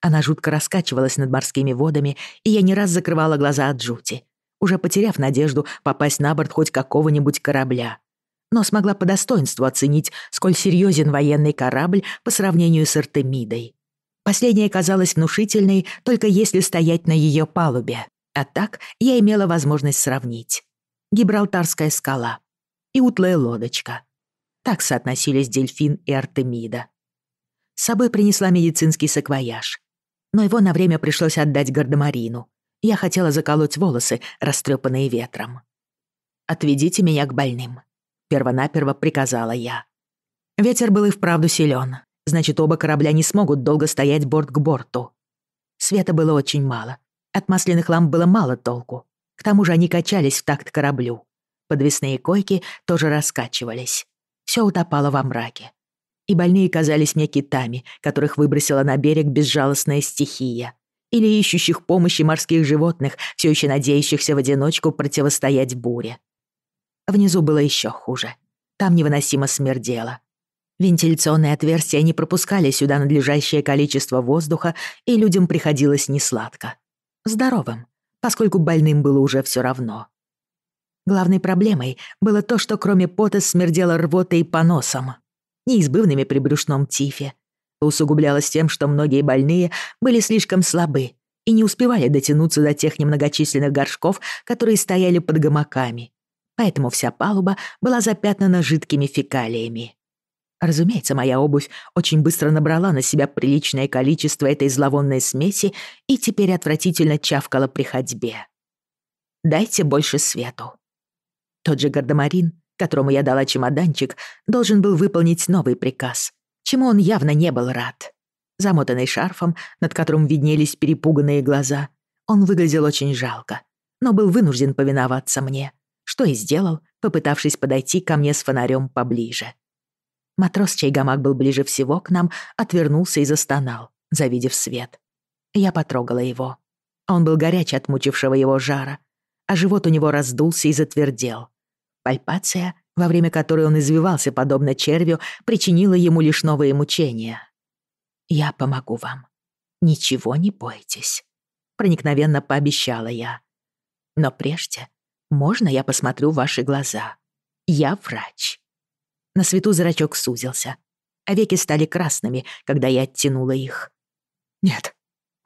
Она жутко раскачивалась над морскими водами, и я не раз закрывала глаза от жути, уже потеряв надежду попасть на борт хоть какого-нибудь корабля. Но смогла по достоинству оценить, сколь серьезен военный корабль по сравнению с Артемидой. Последняя казалась внушительной, только если стоять на ее палубе. А так я имела возможность сравнить. Гибралтарская скала и утлая лодочка — так соотносились дельфин и Артемида. С собой принесла медицинский саквояж. Но его на время пришлось отдать гардемарину. Я хотела заколоть волосы, растрепанные ветром. «Отведите меня к больным», — первонаперво приказала я. Ветер был и вправду силен, значит, оба корабля не смогут долго стоять борт к борту. Света было очень мало. От масляных ламп было мало толку. К тому же они качались в такт кораблю. Подвесные койки тоже раскачивались все утопало во мраке. И больные казались мне китами, которых выбросила на берег безжалостная стихия, или ищущих помощи морских животных, все еще надеющихся в одиночку противостоять буре. Внизу было еще хуже. Там невыносимо смердело. Вентиляционные отверстия не пропускали сюда надлежащее количество воздуха, и людям приходилось несладко. Здоровым, поскольку больным было уже все равно. Главной проблемой было то, что кроме пота смердело рвотой и поносом, неизбывными при брюшном тифе. Усугублялось тем, что многие больные были слишком слабы и не успевали дотянуться до тех немногочисленных горшков, которые стояли под гамаками. Поэтому вся палуба была запятнана жидкими фекалиями. Разумеется, моя обувь очень быстро набрала на себя приличное количество этой зловонной смеси и теперь отвратительно чавкала при ходьбе. «Дайте больше свету», тот же гардемарин, которому я дала чемоданчик, должен был выполнить новый приказ, чему он явно не был рад. Замотанный шарфом, над которым виднелись перепуганные глаза, он выглядел очень жалко, но был вынужден повиноваться мне, что и сделал, попытавшись подойти ко мне с фонарем поближе. Матрос, чей гамак был ближе всего к нам, отвернулся и застонал, завидев свет. Я потрогала его. Он был горячий от мучившего его жара, а живот у него раздулся и затвердел. Пальпация, во время которой он извивался подобно червю, причинила ему лишь новые мучения. «Я помогу вам. Ничего не бойтесь», — проникновенно пообещала я. «Но прежде можно я посмотрю ваши глаза? Я врач». На свету зрачок сузился, а веки стали красными, когда я оттянула их. «Нет,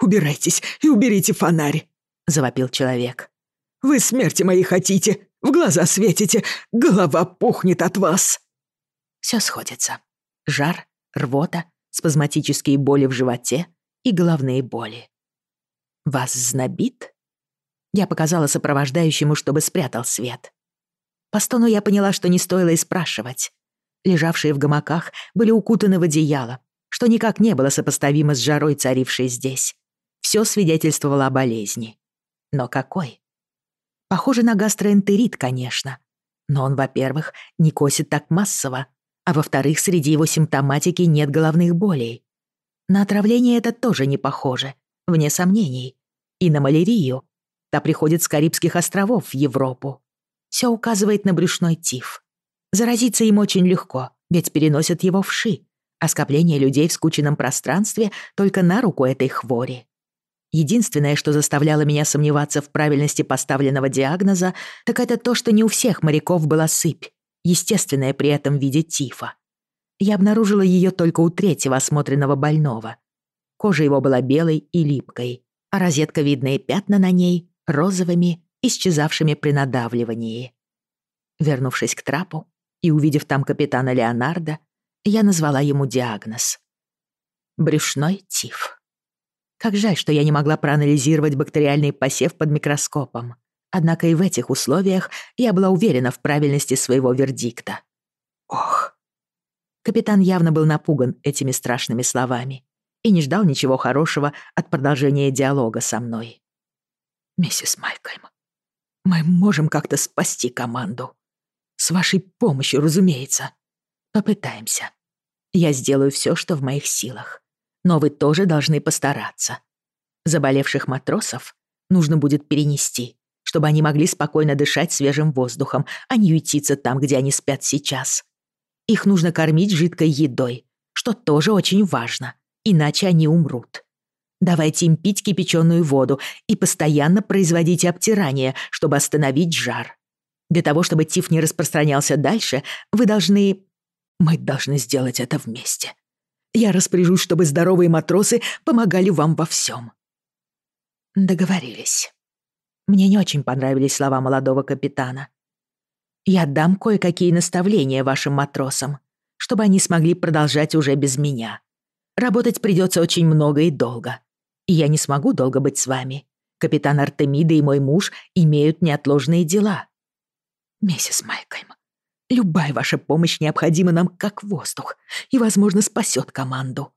убирайтесь и уберите фонарь», — завопил человек. Вы смерти моей хотите, в глаза светите, голова пухнет от вас». Все сходится. Жар, рвота, спазматические боли в животе и головные боли. «Вас знобит?» Я показала сопровождающему, чтобы спрятал свет. По стону я поняла, что не стоило и спрашивать. Лежавшие в гамаках были укутаны в одеяло, что никак не было сопоставимо с жарой, царившей здесь. Все свидетельствовало о болезни. Но какой? Похоже на гастроэнтерит, конечно. Но он, во-первых, не косит так массово, а во-вторых, среди его симптоматики нет головных болей. На отравление это тоже не похоже, вне сомнений. И на малярию. Та приходит с Карибских островов в Европу. Все указывает на брюшной тиф. Заразиться им очень легко, ведь переносят его вши, а скопление людей в скученном пространстве только на руку этой хвори. Единственное, что заставляло меня сомневаться в правильности поставленного диагноза, так это то, что не у всех моряков была сыпь, естественная при этом в виде тифа. Я обнаружила ее только у третьего осмотренного больного. Кожа его была белой и липкой, а розетковидные пятна на ней — розовыми, исчезавшими при надавливании. Вернувшись к трапу и увидев там капитана Леонардо, Я назвала ему диагноз. Брюшной тиф. Как жаль, что я не могла проанализировать бактериальный посев под микроскопом. Однако и в этих условиях я была уверена в правильности своего вердикта. Ох. Капитан явно был напуган этими страшными словами и не ждал ничего хорошего от продолжения диалога со мной. «Миссис Майкельм, мы можем как-то спасти команду. С вашей помощью, разумеется. Попытаемся. Я сделаю все, что в моих силах. Но вы тоже должны постараться. Заболевших матросов нужно будет перенести, чтобы они могли спокойно дышать свежим воздухом, а не ютиться там, где они спят сейчас. Их нужно кормить жидкой едой, что тоже очень важно, иначе они умрут. Давайте им пить кипяченую воду и постоянно производите обтирание, чтобы остановить жар. Для того, чтобы тиф не распространялся дальше, вы должны... Мы должны сделать это вместе. Я распоряжусь, чтобы здоровые матросы помогали вам во всем. Договорились. Мне не очень понравились слова молодого капитана. Я дам кое-какие наставления вашим матросам, чтобы они смогли продолжать уже без меня. Работать придется очень много и долго и я не смогу долго быть с вами. Капитан Артемида и мой муж имеют неотложные дела. Миссис Майкельм, любая ваша помощь необходима нам как воздух и, возможно, спасет команду.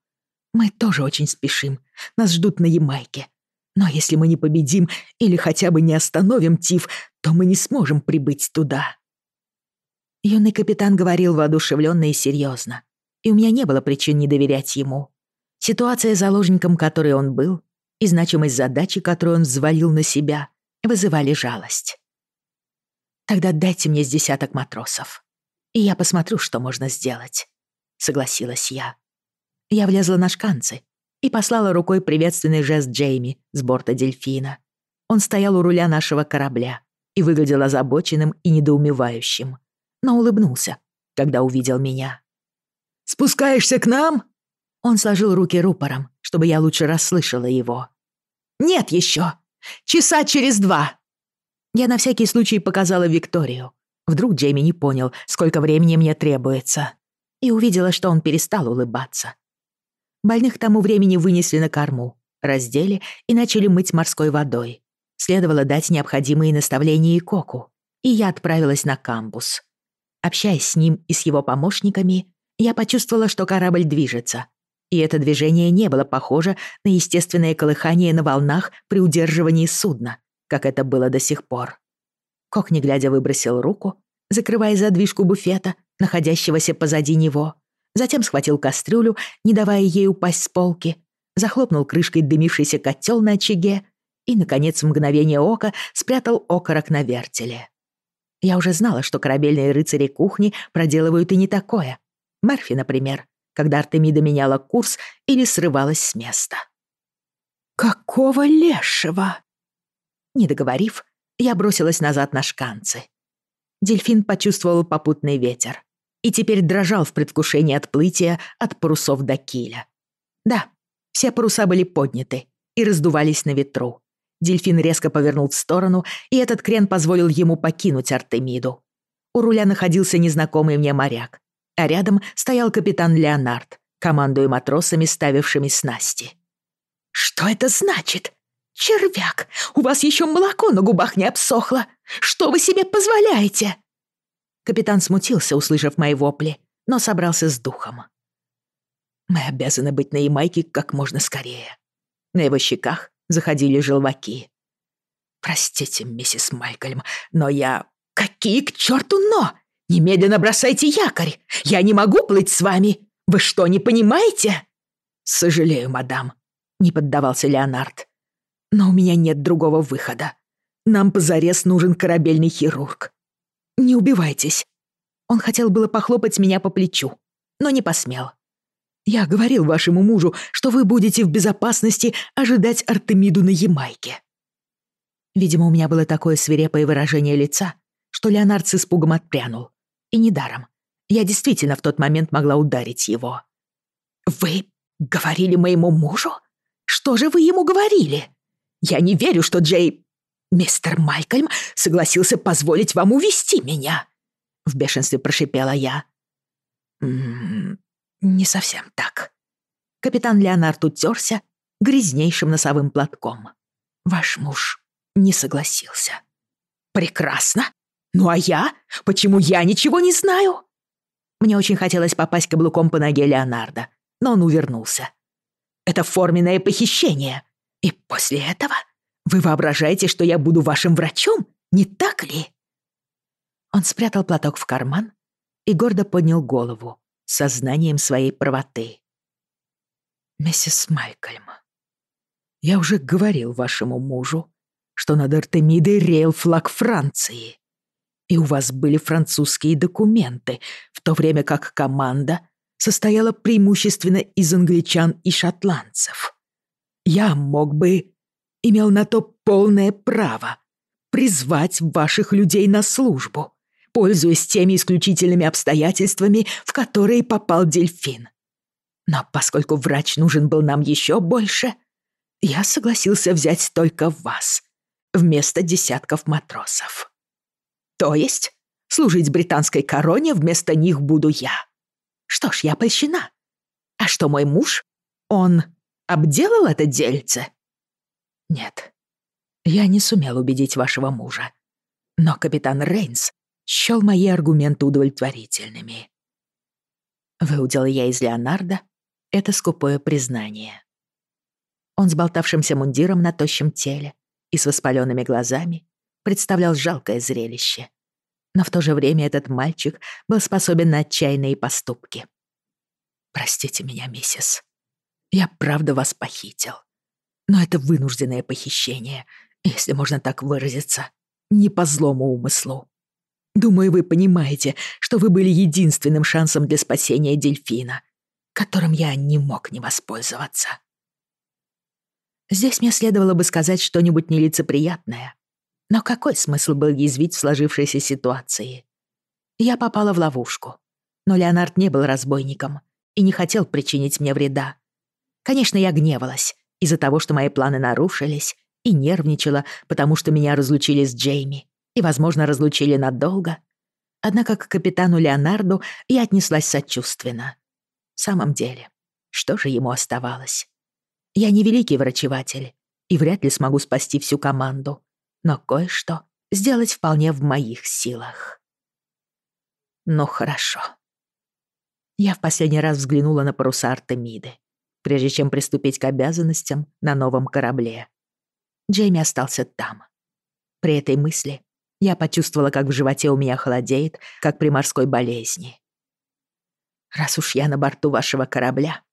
Мы тоже очень спешим, нас ждут на Ямайке. Но если мы не победим или хотя бы не остановим Тиф, то мы не сможем прибыть туда. Юный капитан говорил воодушевленно и серьезно, и у меня не было причин не доверять ему. Ситуация заложником, которой он был, и значимость задачи, которую он взвалил на себя, вызывали жалость. «Тогда дайте мне с десяток матросов, и я посмотрю, что можно сделать», — согласилась я. Я влезла на шканцы и послала рукой приветственный жест Джейми с борта дельфина. Он стоял у руля нашего корабля и выглядел озабоченным и недоумевающим, но улыбнулся, когда увидел меня. «Спускаешься к нам?» Он сложил руки рупором, чтобы я лучше расслышала его. «Нет еще! Часа через два!» Я на всякий случай показала Викторию. Вдруг Джейми не понял, сколько времени мне требуется. И увидела, что он перестал улыбаться. Больных к тому времени вынесли на корму, раздели и начали мыть морской водой. Следовало дать необходимые наставления и Коку, и я отправилась на камбус. Общаясь с ним и с его помощниками, я почувствовала, что корабль движется, и это движение не было похоже на естественное колыхание на волнах при удерживании судна, как это было до сих пор. Кок, не глядя, выбросил руку, закрывая задвижку буфета, находящегося позади него. Затем схватил кастрюлю, не давая ей упасть с полки, захлопнул крышкой дымившийся котел на очаге и, наконец, в мгновение ока спрятал окорок на вертеле. Я уже знала, что корабельные рыцари кухни проделывают и не такое. Мерфи, например, когда Артемида меняла курс или срывалась с места. «Какого лешего?» Не договорив, я бросилась назад на шканцы. Дельфин почувствовал попутный ветер и теперь дрожал в предвкушении отплытия от парусов до киля. Да, все паруса были подняты и раздувались на ветру. Дельфин резко повернул в сторону, и этот крен позволил ему покинуть Артемиду. У руля находился незнакомый мне моряк, а рядом стоял капитан Леонард, командуя матросами, ставившими снасти. «Что это значит? Червяк, у вас еще молоко на губах не обсохло. Что вы себе позволяете?» Капитан смутился, услышав мои вопли, но собрался с духом. «Мы обязаны быть на Ямайке как можно скорее». На его щеках заходили желваки. «Простите, миссис Майкельм, но я...» «Какие к черту «но»? Немедленно бросайте якорь! Я не могу плыть с вами! Вы что, не понимаете?» «Сожалею, мадам», — не поддавался Леонард. «Но у меня нет другого выхода. Нам позарез нужен корабельный хирург. Не убивайтесь». Он хотел было похлопать меня по плечу, но не посмел. «Я говорил вашему мужу, что вы будете в безопасности ожидать Артемиду на Ямайке». Видимо, у меня было такое свирепое выражение лица, что Леонард с испугом отпрянул. И недаром. Я действительно в тот момент могла ударить его. «Вы говорили моему мужу? Что же вы ему говорили? Я не верю, что Джей... Мистер Малькольм согласился позволить вам увести меня!» В бешенстве прошипела я. «М -м, Не совсем так. Капитан Леонард утерся грязнейшим носовым платком. Ваш муж не согласился. Прекрасно. Ну а я? Почему я ничего не знаю? Мне очень хотелось попасть каблуком по ноге Леонарда, но он увернулся. Это форменное похищение. И после этого вы воображаете, что я буду вашим врачом, не так ли? Он спрятал платок в карман и гордо поднял голову сознанием своей правоты. «Миссис Майкельм, я уже говорил вашему мужу, что над Артемидой реял флаг Франции, и у вас были французские документы, в то время как команда состояла преимущественно из англичан и шотландцев. Я мог бы, имел на то полное право, призвать ваших людей на службу, пользуясь теми исключительными обстоятельствами, в которые попал дельфин. Но поскольку врач нужен был нам еще больше, я согласился взять только вас вместо десятков матросов. То есть служить британской короне вместо них буду я. Что ж, я польщена. А что мой муж? Он обделал это дельце? Нет, я не сумел убедить вашего мужа. Но капитан Рейнс счёл мои аргументы удовлетворительными. Выудила я из Леонардо это скупое признание. Он с болтавшимся мундиром на тощем теле и с воспаленными глазами представлял жалкое зрелище. Но в то же время этот мальчик был способен на отчаянные поступки. «Простите меня, миссис. Я правда вас похитил. Но это вынужденное похищение, если можно так выразиться, не по злому умыслу. Думаю, вы понимаете, что вы были единственным шансом для спасения дельфина, которым я не мог не воспользоваться. Здесь мне следовало бы сказать что-нибудь нелицеприятное. Но какой смысл был язвить в сложившейся ситуации? Я попала в ловушку. Но Леонард не был разбойником и не хотел причинить мне вреда. Конечно, я гневалась из-за того, что мои планы нарушились, и нервничала, потому что меня разлучили с Джейми и, возможно, разлучили надолго. Однако к капитану Леонарду я отнеслась сочувственно. В самом деле, что же ему оставалось? Я не великий врачеватель и вряд ли смогу спасти всю команду, но кое-что сделать вполне в моих силах. Ну хорошо. Я в последний раз взглянула на паруса Артемиды, прежде чем приступить к обязанностям на новом корабле. Джейми остался там. При этой мысли я почувствовала, как в животе у меня холодеет, как при морской болезни. Раз уж я на борту вашего корабля,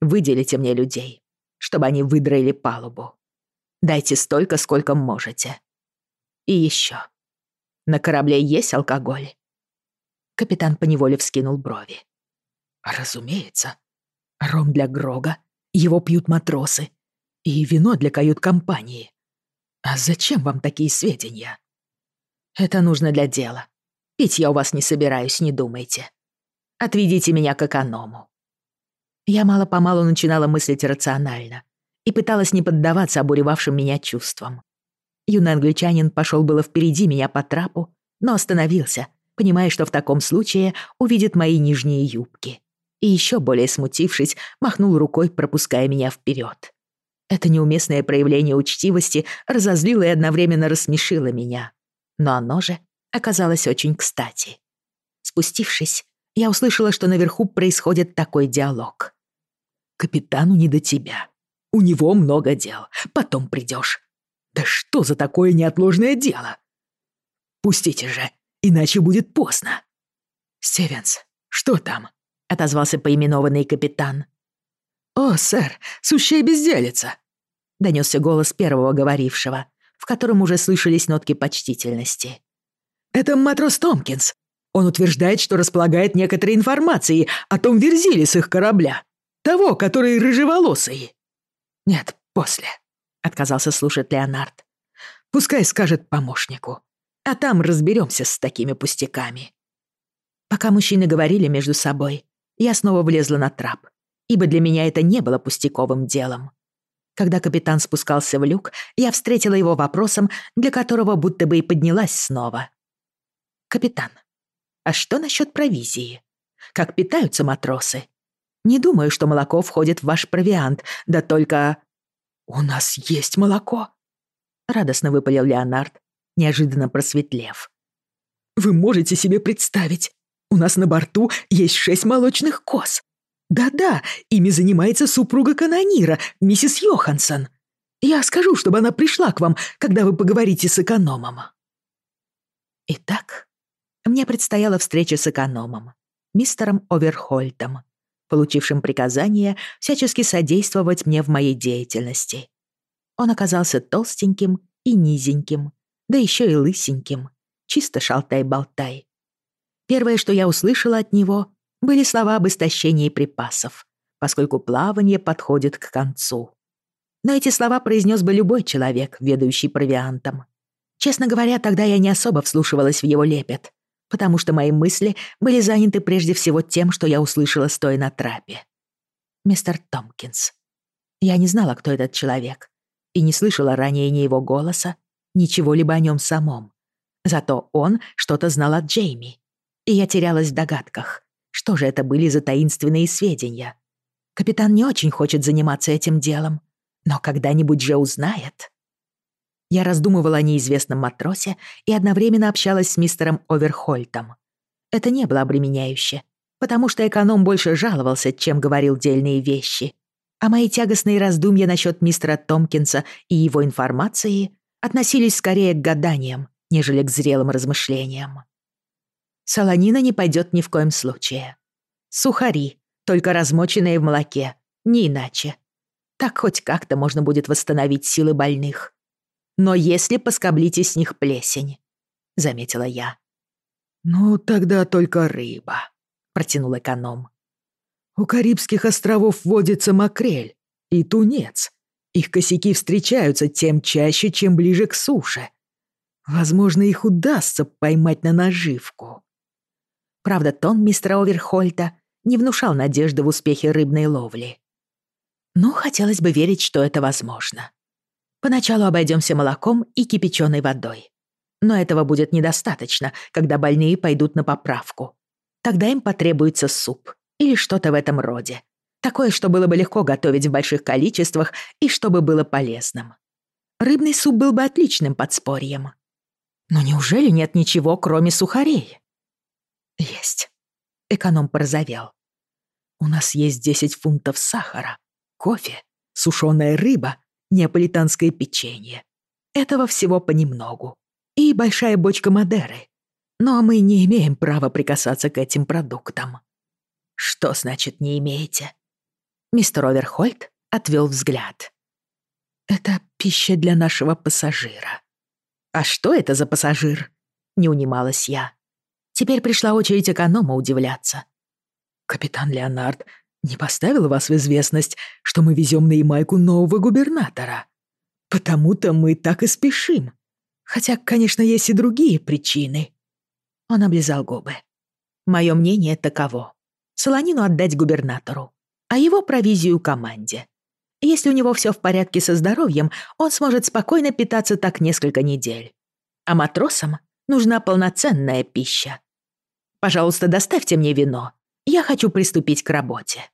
выделите мне людей, чтобы они выдроили палубу. Дайте столько, сколько можете. И еще. На корабле есть алкоголь?» Капитан поневоле вскинул брови. «Разумеется. Ром для Грога, его пьют матросы, и вино для кают-компании. А зачем вам такие сведения?» «Это нужно для дела. Пить я у вас не собираюсь, не думайте. Отведите меня к эконому». Я мало-помалу начинала мыслить рационально и пыталась не поддаваться обуревавшим меня чувствам. Юный англичанин пошел было впереди меня по трапу, но остановился, понимая, что в таком случае увидит мои нижние юбки. И еще более смутившись, махнул рукой, пропуская меня вперед. Это неуместное проявление учтивости разозлило и одновременно рассмешило меня. Но оно же оказалось очень кстати. Спустившись, я услышала, что наверху происходит такой диалог. «Капитану не до тебя. У него много дел. Потом придешь. Да что за такое неотложное дело? Пустите же, иначе будет поздно». «Стивенс, что там?» — отозвался поименованный капитан. «О, сэр, сущая безделица!» — донесся голос первого говорившего, в котором уже слышались нотки почтительности. «Это матрос Томпкинс. Он утверждает, что располагает некоторой информацией о том Верзиле с их корабля. Того, который рыжеволосый». «Нет, после», — отказался слушать Леонард. «Пускай скажет помощнику, а там разберемся с такими пустяками». Пока мужчины говорили между собой, я снова влезла на трап, ибо для меня это не было пустяковым делом. Когда капитан спускался в люк, я встретила его вопросом, для которого будто бы и поднялась снова. «Капитан, а что насчет провизии? Как питаются матросы? Не думаю, что молоко входит в ваш провиант, да только...» «У нас есть молоко», — радостно выпалил Леонард, неожиданно просветлев. «Вы можете себе представить, у нас на борту есть шесть молочных коз. Да-да, ими занимается супруга канонира, миссис Йоханссон. Я скажу, чтобы она пришла к вам, когда вы поговорите с экономом». Итак, мне предстояла встреча с экономом, мистером Оверхольтом, получившим приказание всячески содействовать мне в моей деятельности. Он оказался толстеньким и низеньким, да еще и лысеньким, чисто шалтай-болтай. Первое, что я услышала от него, были слова об истощении припасов, поскольку плавание подходит к концу. Но эти слова произнес бы любой человек, ведающий провиантом. Честно говоря, тогда я не особо вслушивалась в его лепет, потому что мои мысли были заняты прежде всего тем, что я услышала, стоя на трапе. Мистер Томпкинс. Я не знала, кто этот человек, и не слышала ранее ни его голоса, ничего либо о нем самом. Зато он что-то знал от Джейми, и я терялась в догадках, что же это были за таинственные сведения. Капитан не очень хочет заниматься этим делом, но когда-нибудь же узнает. Я раздумывала о неизвестном матросе и одновременно общалась с мистером Оверхольтом. Это не было обременяюще, потому что эконом больше жаловался, чем говорил дельные вещи. А мои тягостные раздумья насчет мистера Томпкинса и его информации относились скорее к гаданиям, нежели к зрелым размышлениям. Солонина не пойдет ни в коем случае. Сухари, только размоченные в молоке, не иначе. Так хоть как-то можно будет восстановить силы больных. Но если поскоблите с них плесень, — заметила я. «Ну, тогда только рыба», — протянул эконом. «У Карибских островов водится макрель и тунец. Их косяки встречаются тем чаще, чем ближе к суше. Возможно, их удастся поймать на наживку». Правда, тон мистера Оверхольта не внушал надежды в успехе рыбной ловли. Но хотелось бы верить, что это возможно. Поначалу обойдемся молоком и кипяченой водой. Но этого будет недостаточно, когда больные пойдут на поправку. Тогда им потребуется суп или что-то в этом роде. Такое, что было бы легко готовить в больших количествах и чтобы было полезным. Рыбный суп был бы отличным подспорьем. Но неужели нет ничего, кроме сухарей? Есть. Эконом порозовел. У нас есть 10 фунтов сахара, кофе, сушеная рыба неаполитанское печенье. Этого всего понемногу. И большая бочка Мадеры. Но мы не имеем права прикасаться к этим продуктам. Что значит «не имеете»? Мистер Оверхольд отвел взгляд. Это пища для нашего пассажира. А что это за пассажир? Не унималась я. Теперь пришла очередь эконома удивляться. Капитан Леонард не поставила вас в известность, что мы везем на Ямайку нового губернатора. Потому-то мы так и спешим. Хотя, конечно, есть и другие причины». Он облизал губы. «Мое мнение таково. Солонину отдать губернатору, а его провизию команде. Если у него все в порядке со здоровьем, он сможет спокойно питаться так несколько недель. А матросам нужна полноценная пища. Пожалуйста, доставьте мне вино я хочу приступить к работе».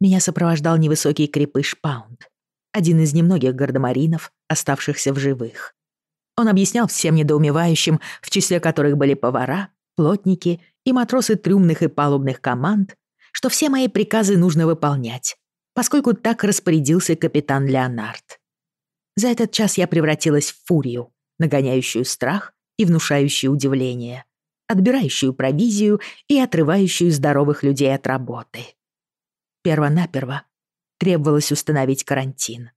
Меня сопровождал невысокий крепыш Паунд, один из немногих гардемаринов, оставшихся в живых. Он объяснял всем недоумевающим, в числе которых были повара, плотники и матросы трюмных и палубных команд, что все мои приказы нужно выполнять, поскольку так распорядился капитан Леонард. За этот час я превратилась в фурию, нагоняющую страх и внушающую удивление отбирающую провизию и отрывающую здоровых людей от работы. Первонаперво требовалось установить карантин.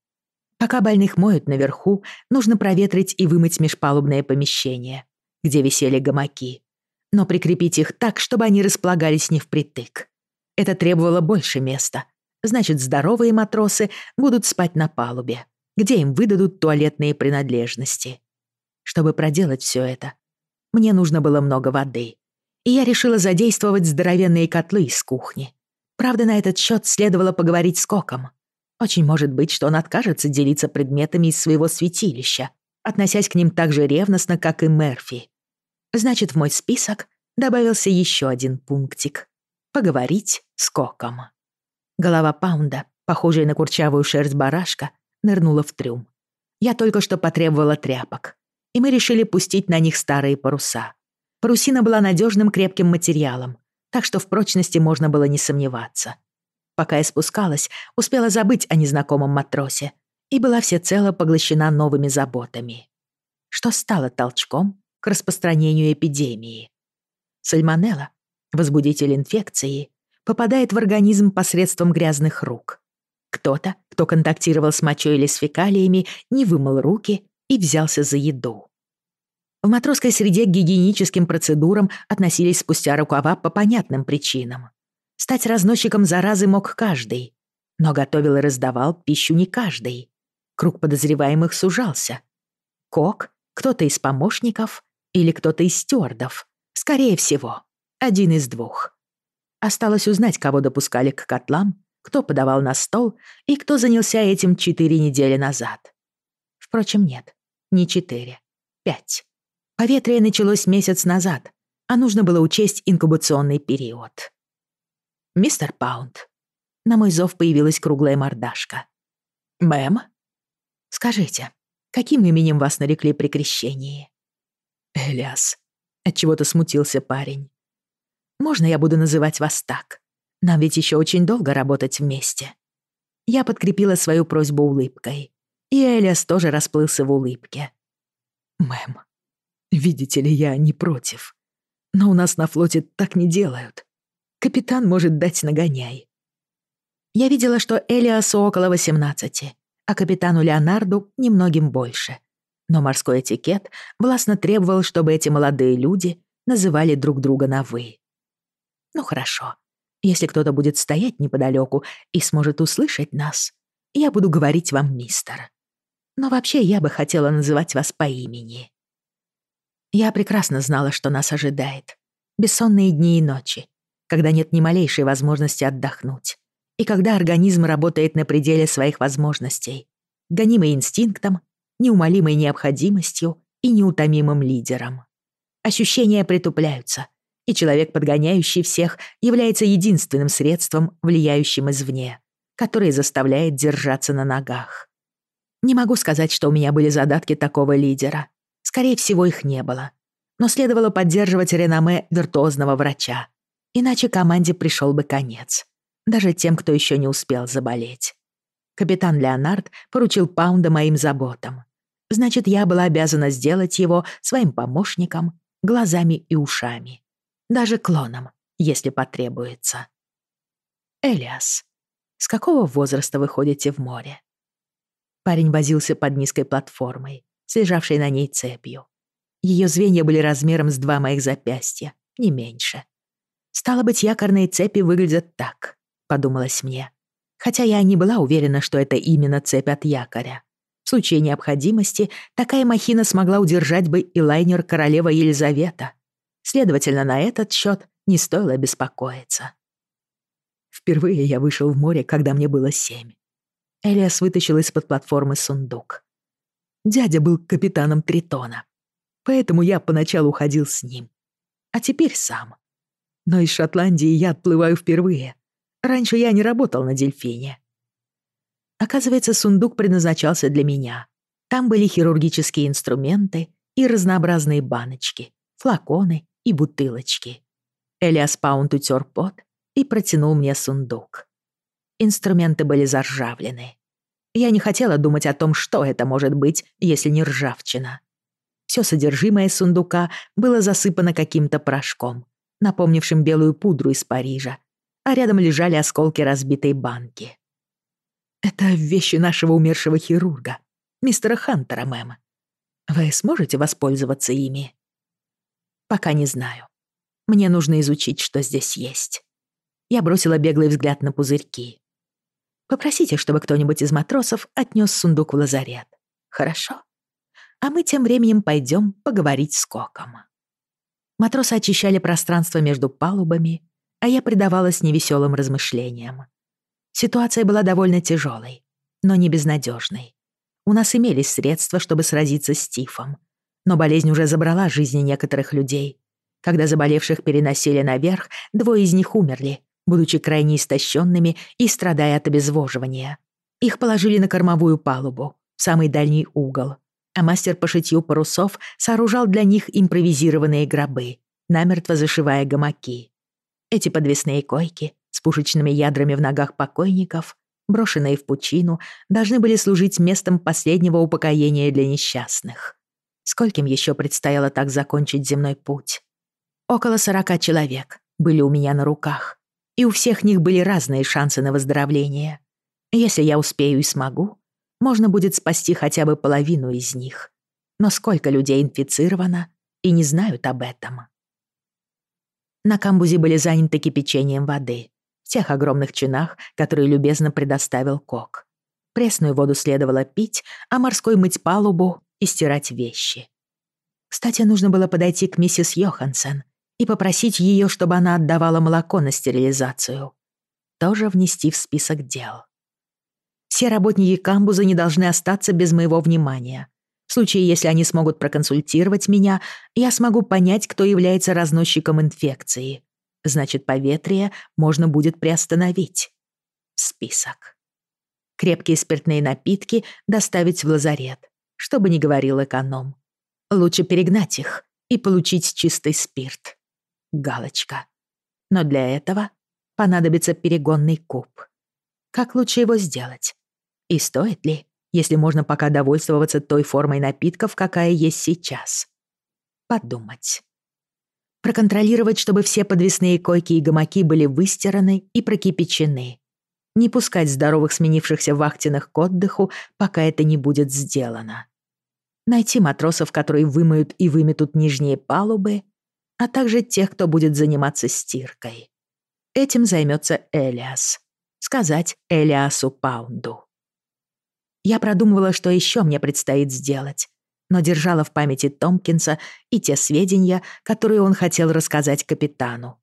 Пока больных моют наверху, нужно проветрить и вымыть межпалубное помещение, где висели гамаки, но прикрепить их так, чтобы они располагались не впритык. Это требовало больше места. Значит, здоровые матросы будут спать на палубе, где им выдадут туалетные принадлежности. Чтобы проделать все это, мне нужно было много воды. И я решила задействовать здоровенные котлы из кухни. Правда, на этот счет следовало поговорить с Коком. Очень может быть, что он откажется делиться предметами из своего святилища, относясь к ним так же ревностно, как и Мерфи. Значит, в мой список добавился еще один пунктик — поговорить с Коком. Голова Паунда, похожая на курчавую шерсть барашка, нырнула в трюм. Я только что потребовала тряпок, и мы решили пустить на них старые паруса. Парусина была надежным крепким материалом, так что в прочности можно было не сомневаться. Пока я спускалась, успела забыть о незнакомом матросе и была всецело поглощена новыми заботами. Что стало толчком к распространению эпидемии? Сальмонелла, возбудитель инфекции, попадает в организм посредством грязных рук. Кто-то, кто контактировал с мочой или с фекалиями, не вымыл руки и взялся за еду. В матросской среде к гигиеническим процедурам относились спустя рукава по понятным причинам. Стать разносчиком заразы мог каждый, но готовил и раздавал пищу не каждый. Круг подозреваемых сужался. Кок, кто-то из помощников или кто-то из стюардов. Скорее всего, один из двух. Осталось узнать, кого допускали к котлам, кто подавал на стол и кто занялся этим четыре недели назад. Впрочем, нет, не четыре, пять. Поветрие началось месяц назад, а нужно было учесть инкубационный период. «Мистер Паунд». На мой зов появилась круглая мордашка. «Мэм?» «Скажите, каким именем вас нарекли при крещении?» «Элиас», — отчего-то смутился парень. «Можно я буду называть вас так? Нам ведь еще очень долго работать вместе». Я подкрепила свою просьбу улыбкой, и Элиас тоже расплылся в улыбке. «Мэм, видите ли, я не против. Но у нас на флоте так не делают. Капитан может дать нагоняй. Я видела, что Элиасу около 18, а капитану Леонарду немногим больше. Но морской этикет властно требовал, чтобы эти молодые люди называли друг друга на «вы». Ну хорошо, если кто-то будет стоять неподалеку и сможет услышать нас, я буду говорить вам мистер. Но вообще я бы хотела называть вас по имени. Я прекрасно знала, что нас ожидает. Бессонные дни и ночи, когда нет ни малейшей возможности отдохнуть, и когда организм работает на пределе своих возможностей, гонимый инстинктом, неумолимой необходимостью и неутомимым лидером. Ощущения притупляются, и человек, подгоняющий всех, является единственным средством, влияющим извне, которое заставляет держаться на ногах. Не могу сказать, что у меня были задатки такого лидера. Скорее всего, их не было. Но следовало поддерживать реноме виртуозного врача, Иначе команде пришел бы конец. Даже тем, кто еще не успел заболеть. Капитан Леонард поручил Паунда моим заботам. Значит, я была обязана сделать его своим помощником, глазами и ушами. Даже клоном, если потребуется. Элиас, с какого возраста вы ходите в море? Парень возился под низкой платформой, слежавшей на ней цепью. Ее звенья были размером с два моих запястья, не меньше. Стало быть, якорные цепи выглядят так, подумалось мне. Хотя я не была уверена, что это именно цепь от якоря. В случае необходимости такая махина смогла удержать бы и лайнер королева Елизавета. Следовательно, на этот счет не стоило беспокоиться. Впервые я вышел в море, когда мне было семь. Элиас вытащил из-под платформы сундук. Дядя был капитаном Тритона, поэтому я поначалу ходил с ним. А теперь сам но из Шотландии я отплываю впервые. Раньше я не работал на дельфине. Оказывается, сундук предназначался для меня. Там были хирургические инструменты и разнообразные баночки, флаконы и бутылочки. Элиас Паунт утер пот и протянул мне сундук. Инструменты были заржавлены. Я не хотела думать о том, что это может быть, если не ржавчина. Все содержимое сундука было засыпано каким-то порошком, напомнившим белую пудру из Парижа, а рядом лежали осколки разбитой банки. «Это вещи нашего умершего хирурга, мистера Хантера, мэм. Вы сможете воспользоваться ими?» «Пока не знаю. Мне нужно изучить, что здесь есть». Я бросила беглый взгляд на пузырьки. «Попросите, чтобы кто-нибудь из матросов отнес сундук в лазарет. Хорошо? А мы тем временем пойдем поговорить с Коком». Матросы очищали пространство между палубами, а я предавалась невеселым размышлениям. Ситуация была довольно тяжелой, но не безнадежной. У нас имелись средства, чтобы сразиться с тифом, но болезнь уже забрала жизни некоторых людей. Когда заболевших переносили наверх, двое из них умерли, будучи крайне истощенными и страдая от обезвоживания. Их положили на кормовую палубу, в самый дальний угол, а мастер по шитью парусов сооружал для них импровизированные гробы, намертво зашивая гамаки. Эти подвесные койки с пушечными ядрами в ногах покойников, брошенные в пучину, должны были служить местом последнего упокоения для несчастных. Скольким еще предстояло так закончить земной путь? Около сорока человек были у меня на руках, и у всех них были разные шансы на выздоровление. Если я успею и смогу, можно будет спасти хотя бы половину из них. Но сколько людей инфицировано и не знают об этом? На камбузе были заняты кипячением воды в тех огромных чинах, которые любезно предоставил Кок. Пресную воду следовало пить, а морской мыть палубу и стирать вещи. Кстати, нужно было подойти к миссис Йоханссон и попросить ее, чтобы она отдавала молоко на стерилизацию. Тоже внести в список дел. Все работники камбуза не должны остаться без моего внимания. В случае, если они смогут проконсультировать меня, я смогу понять, кто является разносчиком инфекции. Значит, поветрие можно будет приостановить. Список. Крепкие спиртные напитки доставить в лазарет, чтобы не говорил эконом. Лучше перегнать их и получить чистый спирт. Галочка. Но для этого понадобится перегонный куб. Как лучше его сделать? И стоит ли, если можно пока довольствоваться той формой напитков, какая есть сейчас? Подумать. Проконтролировать, чтобы все подвесные койки и гамаки были выстираны и прокипячены. Не пускать здоровых сменившихся вахтенных к отдыху, пока это не будет сделано. Найти матросов, которые вымоют и выметут нижние палубы, а также тех, кто будет заниматься стиркой. Этим займется Элиас. Сказать Элиасу Паунду. Я продумывала, что еще мне предстоит сделать, но держала в памяти Томпкинса и те сведения, которые он хотел рассказать капитану.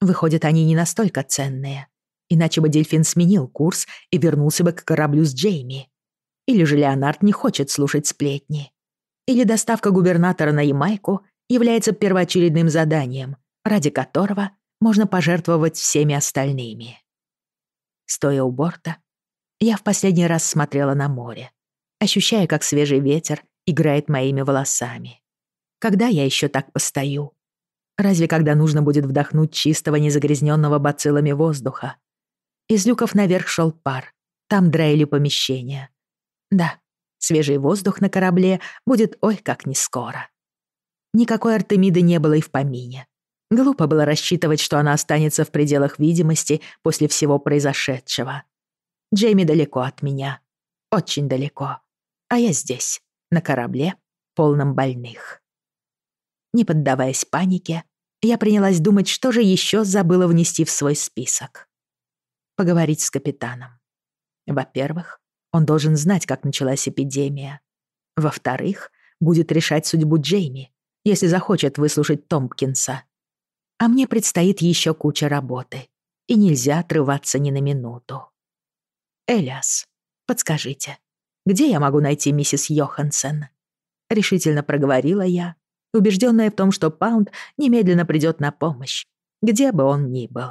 Выходят, они не настолько ценные. Иначе бы Дельфин сменил курс и вернулся бы к кораблю с Джейми. Или же Леонард не хочет слушать сплетни. Или доставка губернатора на Ямайку является первоочередным заданием, ради которого можно пожертвовать всеми остальными. Стоя у борта, я в последний раз смотрела на море, ощущая, как свежий ветер играет моими волосами. Когда я еще так постою? Разве когда нужно будет вдохнуть чистого, незагрязненного бациллами воздуха? Из люков наверх шел пар. Там драили помещения. Да, свежий воздух на корабле будет ой как не скоро. Никакой Артемиды не было и в помине. Глупо было рассчитывать, что она останется в пределах видимости после всего произошедшего. Джейми далеко от меня. Очень далеко. А я здесь, на корабле, полном больных. Не поддаваясь панике, я принялась думать, что же еще забыла внести в свой список. Поговорить с капитаном. Во-первых, он должен знать, как началась эпидемия. Во-вторых, будет решать судьбу Джейми, если захочет выслушать Томпкинса. А мне предстоит еще куча работы, и нельзя отрываться ни на минуту. Элиас, подскажите, где я могу найти миссис Йоханссон?» Решительно проговорила я, убежденная в том, что Паунд немедленно придет на помощь, где бы он ни был.